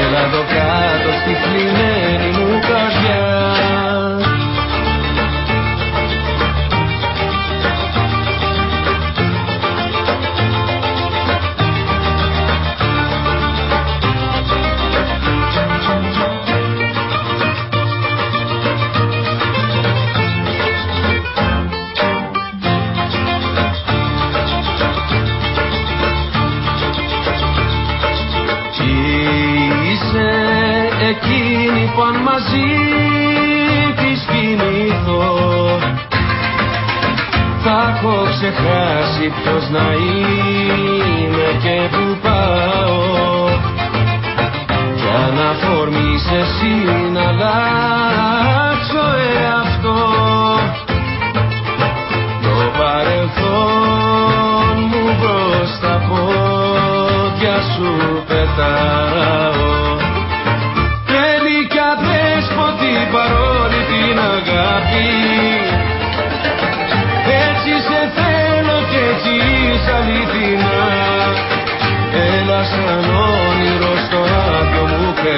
Έλα εδώ κάτω στη θλιμμένη μου καρδιά ξεχάσει ποιος να είμαι και που πάω. Κι αν αφορμείς εσύ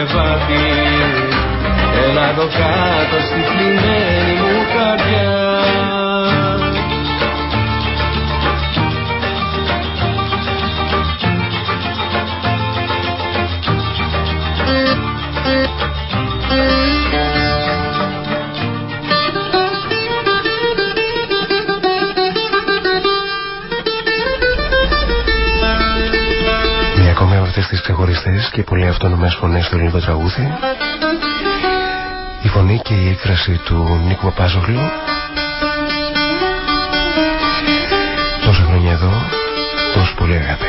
κρεβάτι Έλα εδώ κάτω στη θλιμμένη μου καρδιά και πολύ αυτόνομες φωνές στο ελληνικό τραγούδι η φωνή και η έκφραση του Νίκου Παπάζογλου. Τόσα χρόνια εδώ τόσο πολύ αγάπη.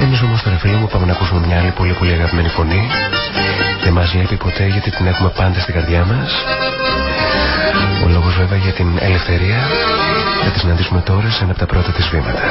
Εμείς όμως τώρα φίλοι μου πάμε να ακούσουμε μια άλλη πολύ πολύ αγαπημένη φωνή. Δεν μας λείπει ποτέ γιατί την έχουμε πάντα στην καρδιά μας ο λόγος βέβαια για την ελευθερία θα τη συναντήσουμε τώρα σε ένα από τα πρώτα της βήματα.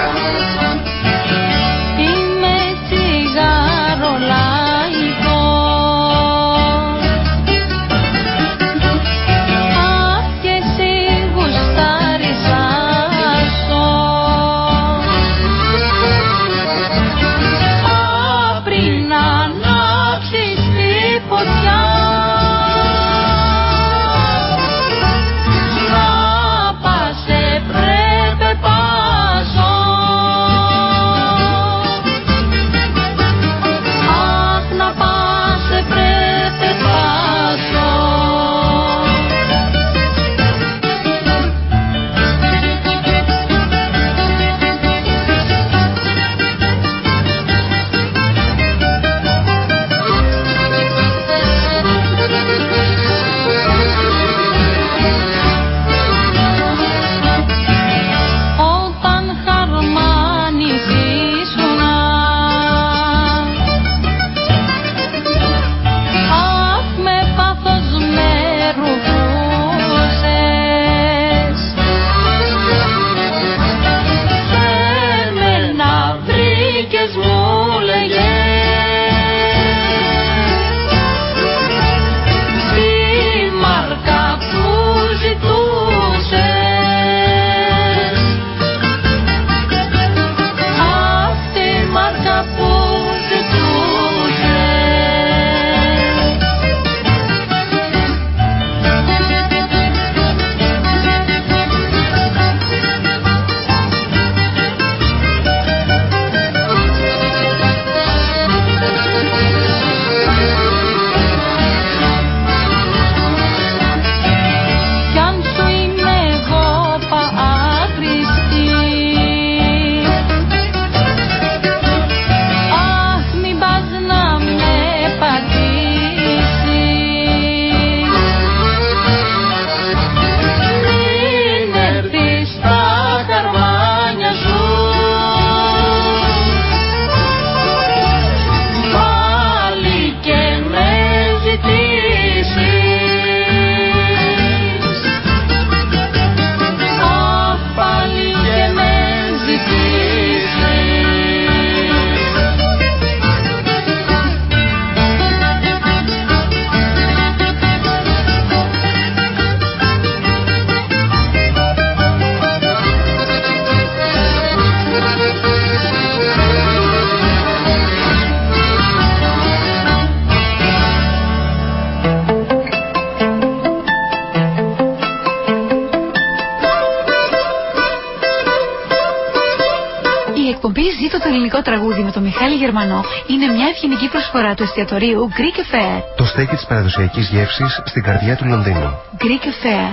Είναι μια ευγενική προσφορά του εστιατορίου Greek Affair. Το στέκι της παραδοσιακής γεύσης στην καρδιά του Λονδίνου. Greek Affair,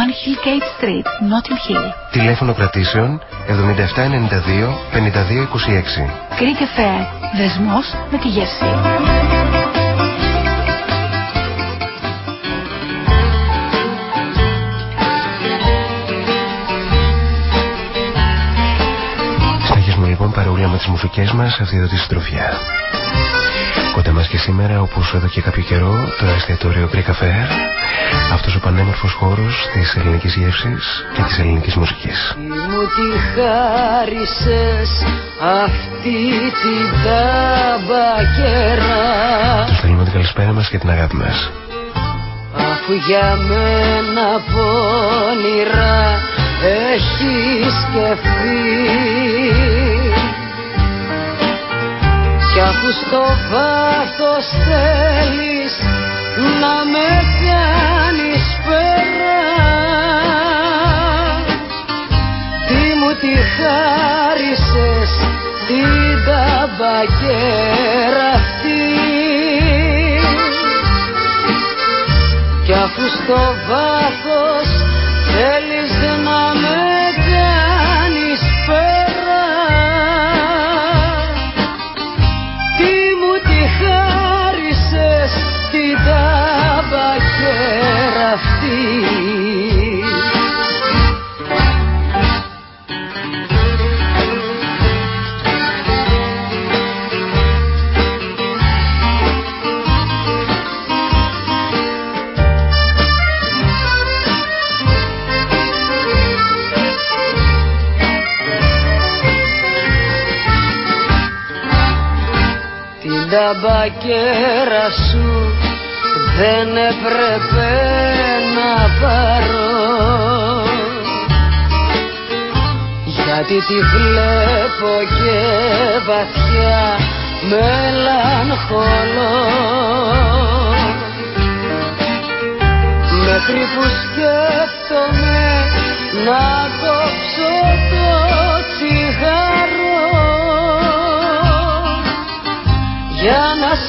One Hillgate Street, Notting Hill. Τηλέφωνο κρατήσεων 7792 5226. Greek Affair, δεσμός με τη γεύση. Μουσικές μας αυτή εδώ τη συντροφιά. Κοντά μας και σήμερα όπως εδώ και κάποιο καιρό το εστιατόριο Greek Affair αυτός ο πανέμορφος χώρος της ελληνικής γεύσης και της ελληνικής μουσικής. Μου τη χάρισες αυτή την ταμπακέρα Τους στέλνουμε την καλησπέρα μας και την αγάπη μας. αφού για μένα πόνιρα έχεις σκεφτεί κι αφού στο βάθος θέλεις να με κάνεις πέρα τι μου τη χάρισες την ταμπακέρα κι αφού στο βάθος θέλεις τα μπακέρα σου δεν έπρεπε να πάρω. Γιατί τη βλέπω και βαθιά μελαγχολώ μέχρι που σκέφτομαι να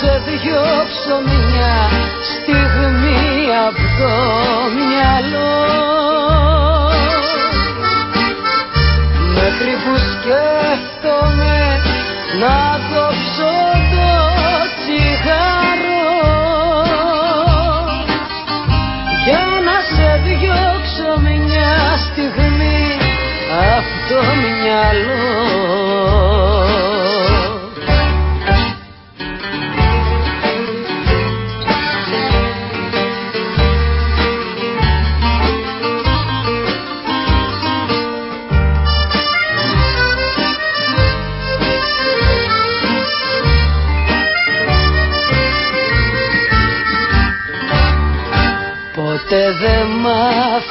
σε διώξω μια στιγμή από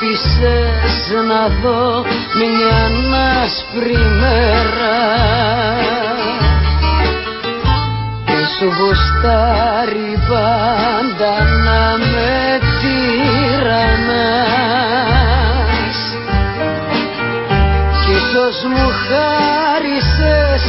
άφησες να δω μια άσπρη μέρα. Και σου γουστάρει πάντα να με τυραννάς κι ίσως μου χάρισες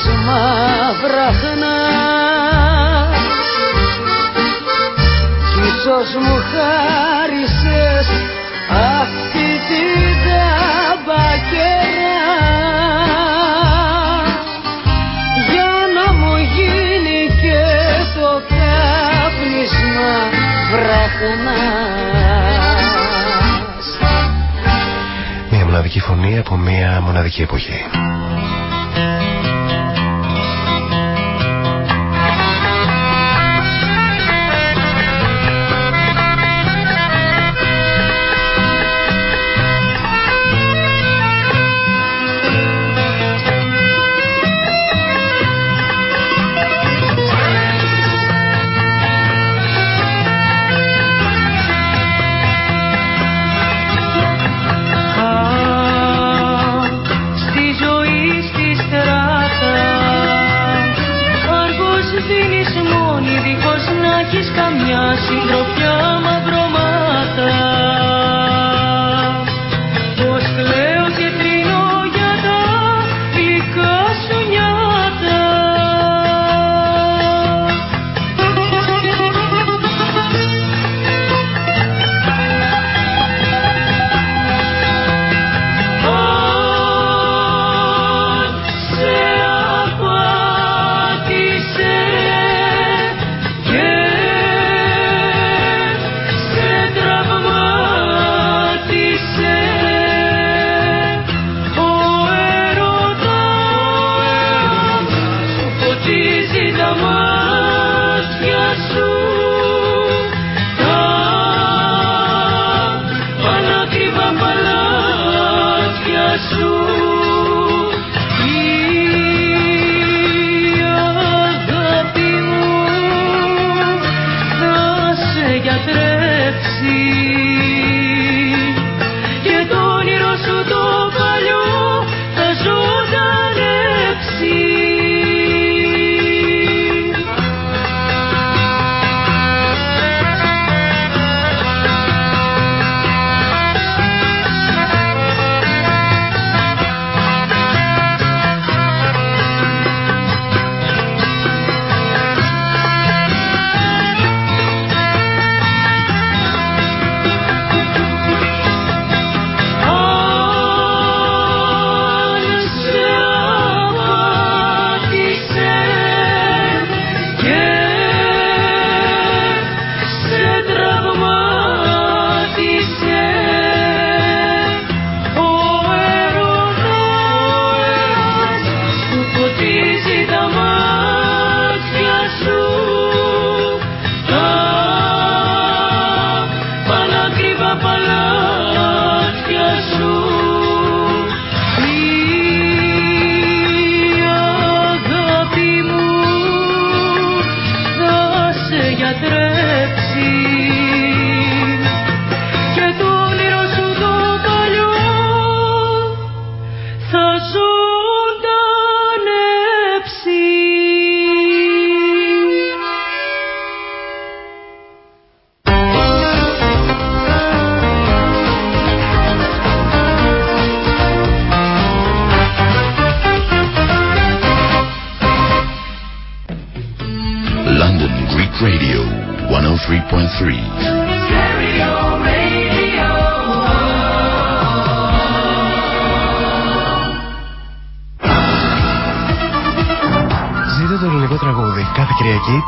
κάπνισμα βραχνάς. Κι ίσως μου χάρισες αυτή την ταμπακέρα για να μου γίνει και το κάπνισμα βραχνάς. Μια μοναδική φωνή από μια μοναδική εποχή.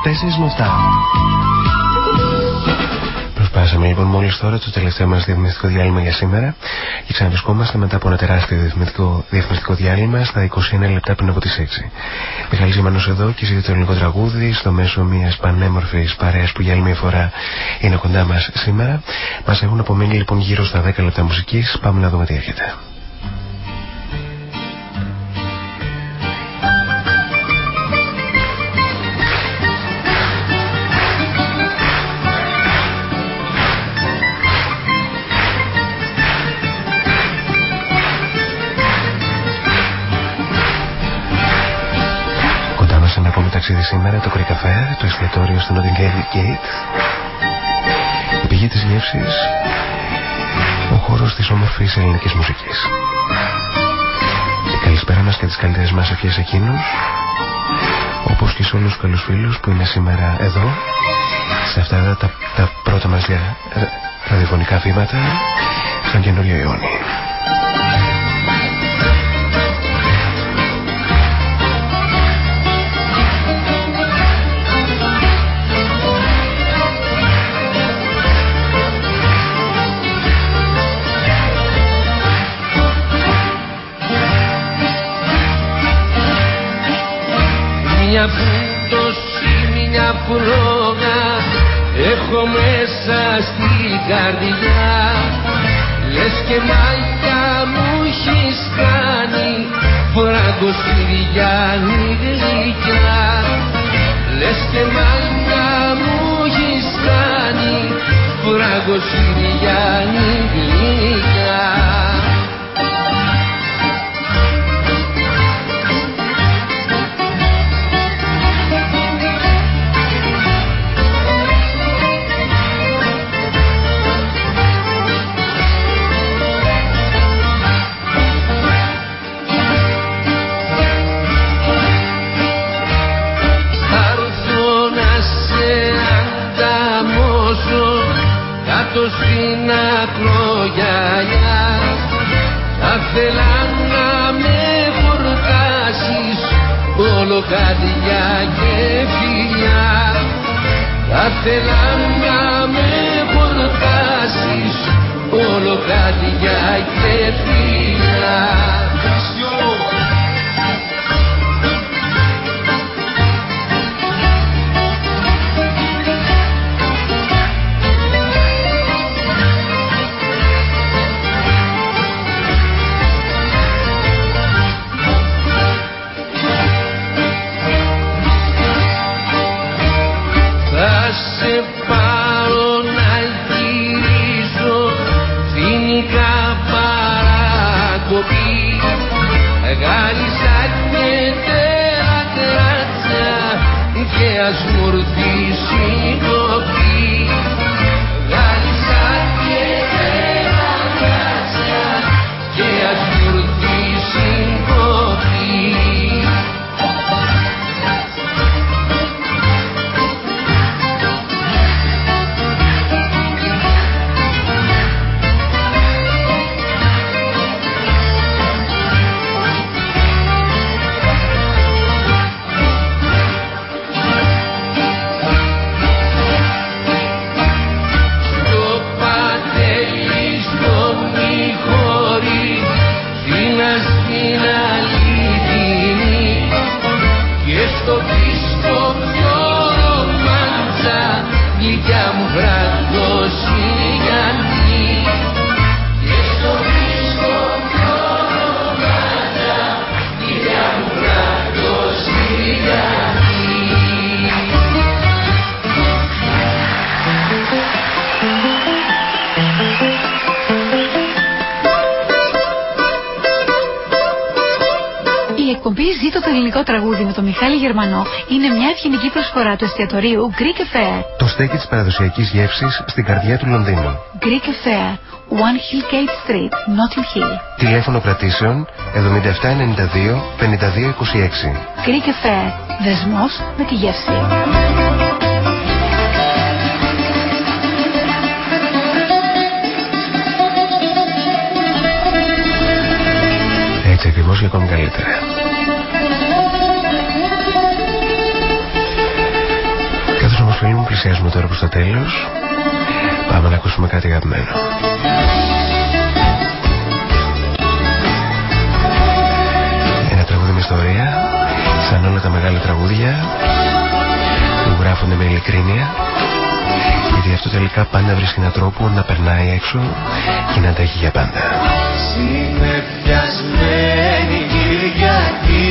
Με 7. Προσπάσαμε λοιπόν μόλις τώρα το τελευταίο μας διαφημιστικό διάλειμμα για σήμερα και ξαναβρισκόμαστε μετά από ένα τεράστιο διαφημιστικό, διαφημιστικό διάλειμμα στα 21 λεπτά πριν από τις 6. Μιχαλή Ζημανό εδώ και ζητεί το ελληνικό τραγούδι στο μέσο μιας πανέμορφης παρέας που για άλλη μια φορά είναι κοντά μας σήμερα. Μας έχουν απομείνει λοιπόν γύρω στα 10 λεπτά μουσικής. Πάμε να δούμε τι έρχεται. Σήμερα το Κρυκαφέ, το εστιατόριο στο Notting Gate. Η πηγή της γεύσης, ο χώρος της όμορφης ελληνικής μουσικής. Η καλησπέρα μας και τις καλύτερες μας ευχές εκείνους, όπως και σε όλους τους καλούς φίλους που είναι σήμερα εδώ, σε αυτά τα, τα πρώτα μας δια, ραδιοφωνικά βήματα, στον καινούριο αιώνιο. Μια πούντωση, μια φλόγα έχω μέσα στην καρδιά. Λες και μάγια μου έχεις κάνει φράγκο Συριάννη γλυκιά λες και μάγια μου έχεις κάνει φράγκο Συριάννη γλυκιά καρδιά και φιλιά. Θα ήθελα να με χορτάσεις όλο καρδιά και φιλιά Γερμανό είναι μια ευγενική προσφορά του εστιατορίου Greek Affair. Το στέκι της παραδοσιακής γεύσης στην καρδιά του Λονδίνου. Greek Affair, One Hillgate Street, Notting Hill. Τηλέφωνο κρατήσεων 7792 5226. Greek Affair, δεσμός με τη γεύση. Έτσι ακριβώς και ακόμη καλύτερα. Πλησιάζουμε τώρα προς το τέλος, πάμε να ακούσουμε κάτι αγαπημένο. Ένα τραγούδι με ιστορία, σαν όλα τα μεγάλα τραγούδια που γράφονται με ειλικρίνεια γιατί αυτό τελικά πάντα βρίσκει έναν τρόπο να περνάει έξω και να τα έχει για πάντα. Συνεφιασμένη Κυριακή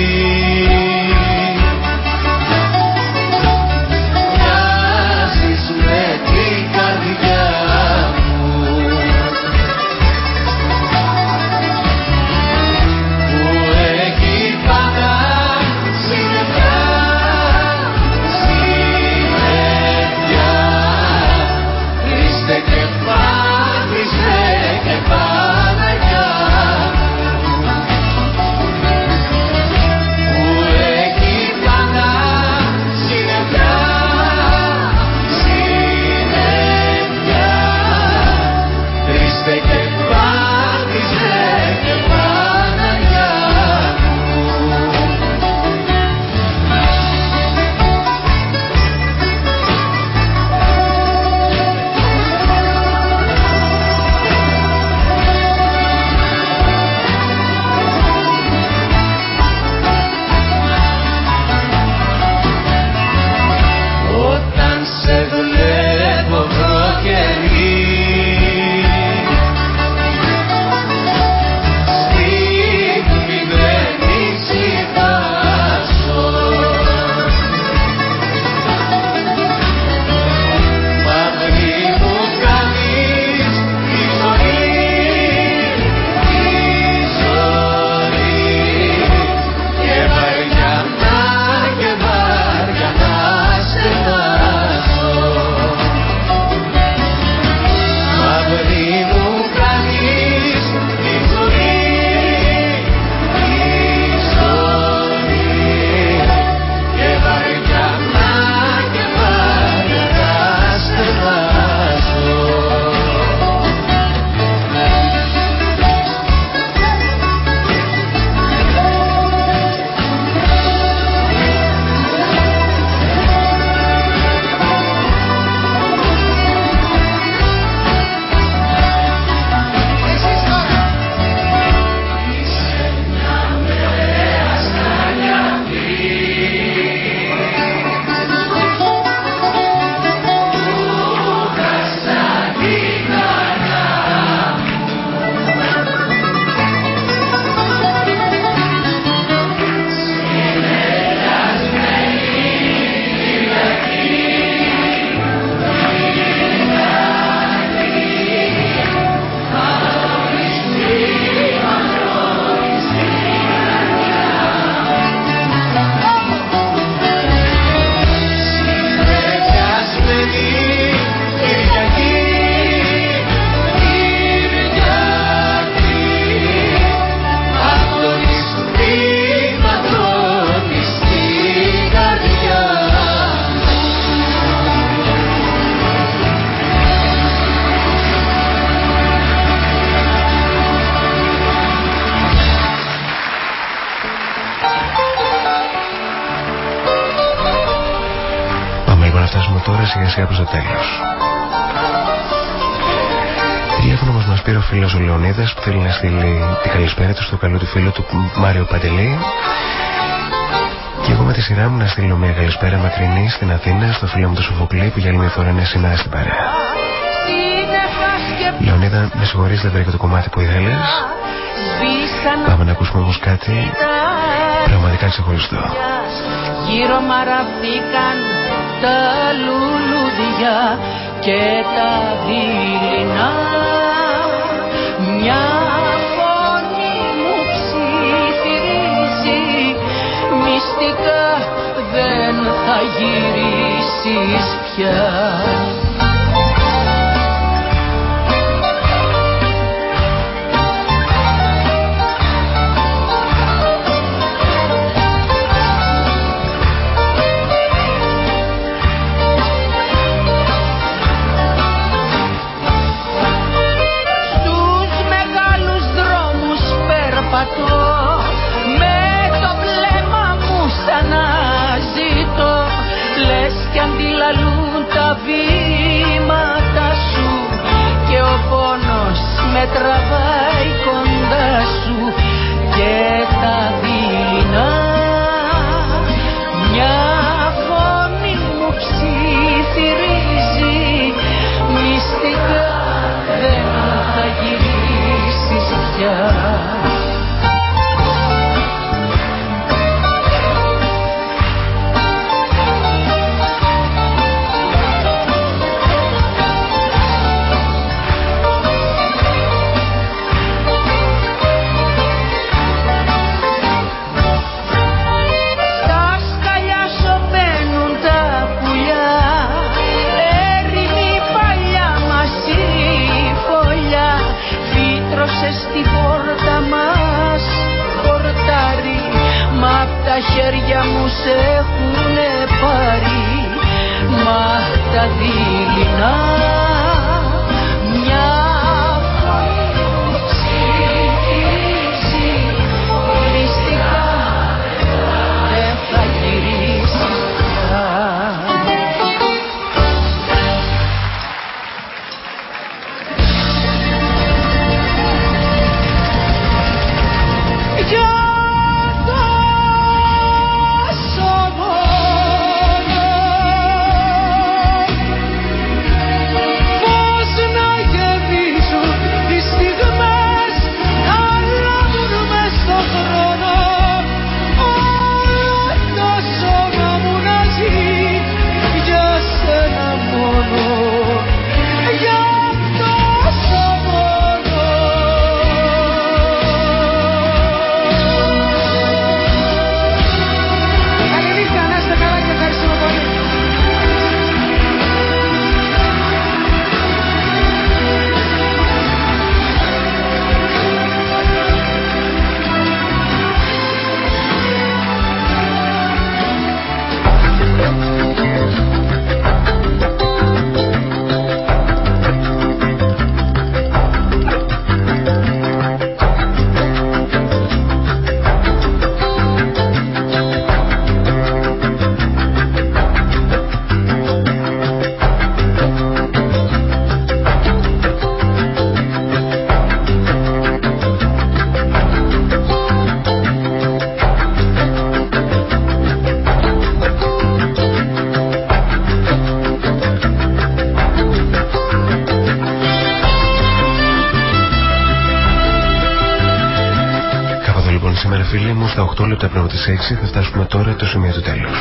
συνεργασία προς το τέλος. Τηλέφωνο μας μας πήρε ο φίλος ο Λεωνίδας που θέλει να στείλει την καλησπέρα του στο καλό του φίλο του Μάριο Παντελή και εγώ με τη σειρά μου να στείλω μια καλησπέρα μακρινή στην Αθήνα στο φίλο μου το Σοφοκλή που για άλλη μια φορά είναι σήμερα στην παρέα. Λεωνίδα, με συγχωρείς δεν βρήκα το κομμάτι που ήθελες. Πάμε να ακούσουμε όμως κάτι πραγματικά ξεχωριστό. Γύρω μαραθήκαν τα λουλούδια και τα δειλινά. Μια φωνή μου ψιθυρίζει μυστικά δεν θα γυρίσεις πια με τραβάει κοντά σου και τα δειλινά μια φωνή μου ψιθυρίζει μυστικά δεν θα γυρίσεις πια τις 6 θα φτάσουμε τώρα το σημείο του τέλους.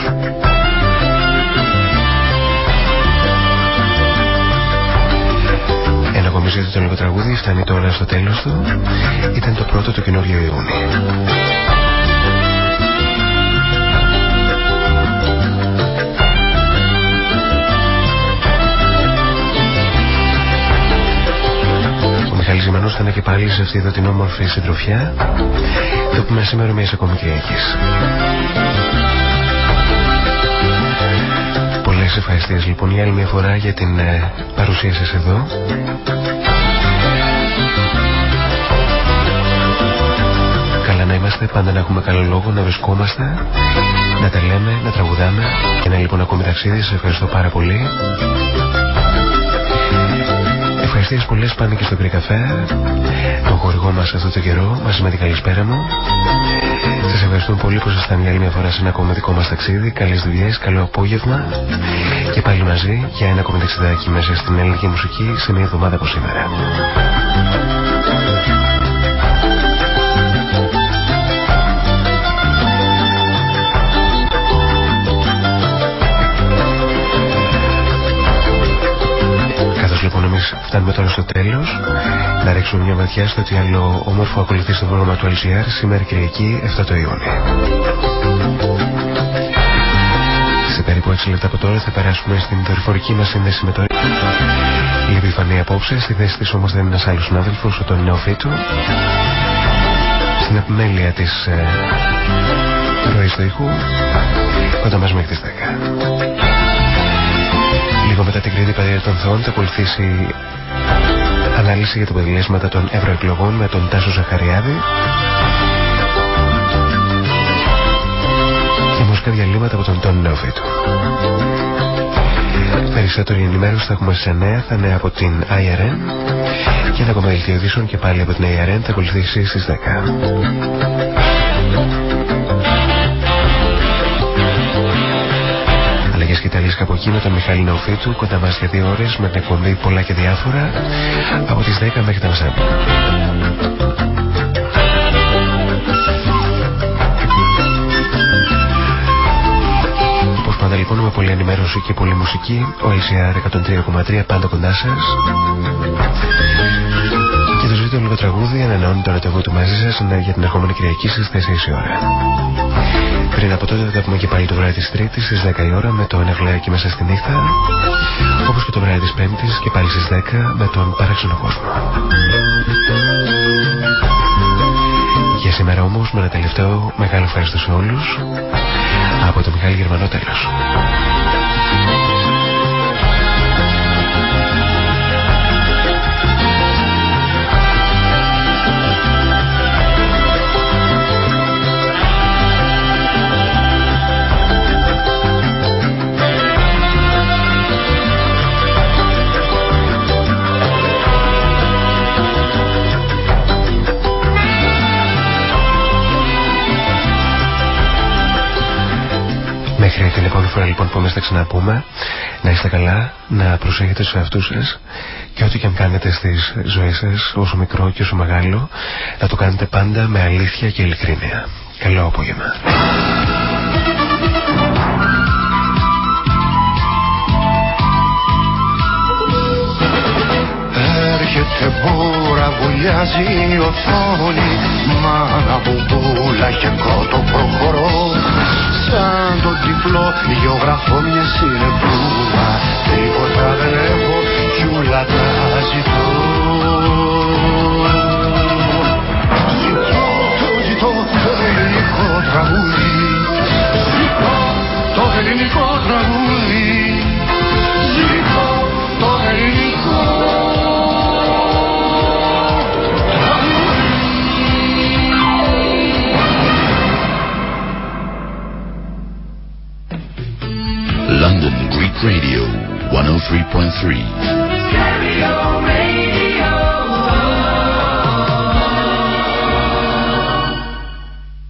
Ένα κομισίδι το λίγο τραγούδι φτάνει τώρα στο τέλος του. Ήταν το πρώτο του καινούριο Ιούνι. Μιχάλης Ζημανός θα είναι και πάλι σε αυτή εδώ την όμορφη συντροφιά το πούμε σήμερα μια ακόμη Κυριακής. Πολλές ευχαριστίες λοιπόν για άλλη μια φορά για την ε, παρουσία σας εδώ. Καλά να είμαστε, πάντα να έχουμε καλό λόγο, να βρισκόμαστε να τα λέμε, να τραγουδάμε και να λοιπόν ακούμε ταξίδι. Σε ευχαριστώ πάρα πολύ. Ευχαριστίες πολλές πάνε και στο Greek Café, το χορηγό μας αυτό το καιρό, μαζί με την καλησπέρα μου. Σας ευχαριστούμε πολύ που ήσασταν για άλλη μια φορά σε ένα ακόμα δικό μας ταξίδι. Καλές δουλειές, καλό απόγευμα και πάλι μαζί για ένα ακόμα ταξιδάκι μέσα στην ελληνική μουσική σε μια εβδομάδα από σήμερα. Φτάνουμε τώρα στο τέλος να ρίξουμε μια ματιά στο τι άλλο όμορφο ακολουθεί στο πρόγραμμα του LCR σήμερα Κυριακή 7 το Ιούνιο. Σε περίπου 6 λεπτά από τώρα θα περάσουμε στην δορυφορική μας σύνδεση με το η επιφανή απόψε, στη θέση της όμως δεν είναι ένας άλλος συνάδελφος, ο τον Νεοφίτου στην επιμέλεια της ε, ροής του ήχου κοντά μας μέχρι τις 10. Λίγο μετά την κρίνη παιδεία των θεών θα ακολουθήσει ανάλυση για τα αποτελέσματα των ευρωεκλογών με τον Τάσο Ζαχαριάδη και μουσικά διαλύματα από τον Τόν Νεοφίτου. Περισσότερη ενημέρωση θα έχουμε σε νέα, θα είναι από την IRN και ένα ακόμα ειδήσεων και πάλι από την IRN θα ακολουθήσει στις 10. Και Ιταλίες από εκεί με τον Μιχάλη Ναουφίτου κοντά μας για δύο ώρες με την εκπομπή πολλά και διάφορα από τις 10 μέχρι τα μεσάνυχτα. Όπως πάντα λοιπόν με πολλή ενημέρωση και πολλή μουσική ο ACR 103,3 πάντα κοντά σας και το ζήτητο λίγο τραγούδι ανανεώνει το ραντεβού του μαζί σας για την ερχόμενη Κυριακή στις 4 η ώρα. Πριν από τότε θα πούμε και πάλι το βράδυ της Τρίτης στις 10 η ώρα με το ένα γλυάκι μέσα στη νύχτα όπως και το βράδυ της Πέμπτης και πάλι στις 10 με τον παράξενο κόσμο. Για σήμερα όμως με ένα τελευταίο μεγάλο ευχαριστώ σε όλους από το Μιχάλη Γερμανό τέλος. Μέχρι την επόμενη φορά λοιπόν που εμείς θα ξαναπούμε να είστε καλά, να προσέχετε στους εαυτούς σας και ό,τι και αν κάνετε στις ζωές σας όσο μικρό και όσο μεγάλο να το κάνετε πάντα με αλήθεια και ειλικρίνεια. Καλό απόγευμα. Έρχεται μπούρα, βουλιάζει η οθόνη Μάνα μπουμπούλα και κότο προχωρώ σαν τον τυφλό γεωγραφώ μια συνεπούλα τίποτα δεν έχω κι ούλα τα ζητώ. Ζητώ, το ζητώ το ελληνικό τραγούδι. Ζητώ το ελληνικό τραγούδι. Ζητώ 103.3.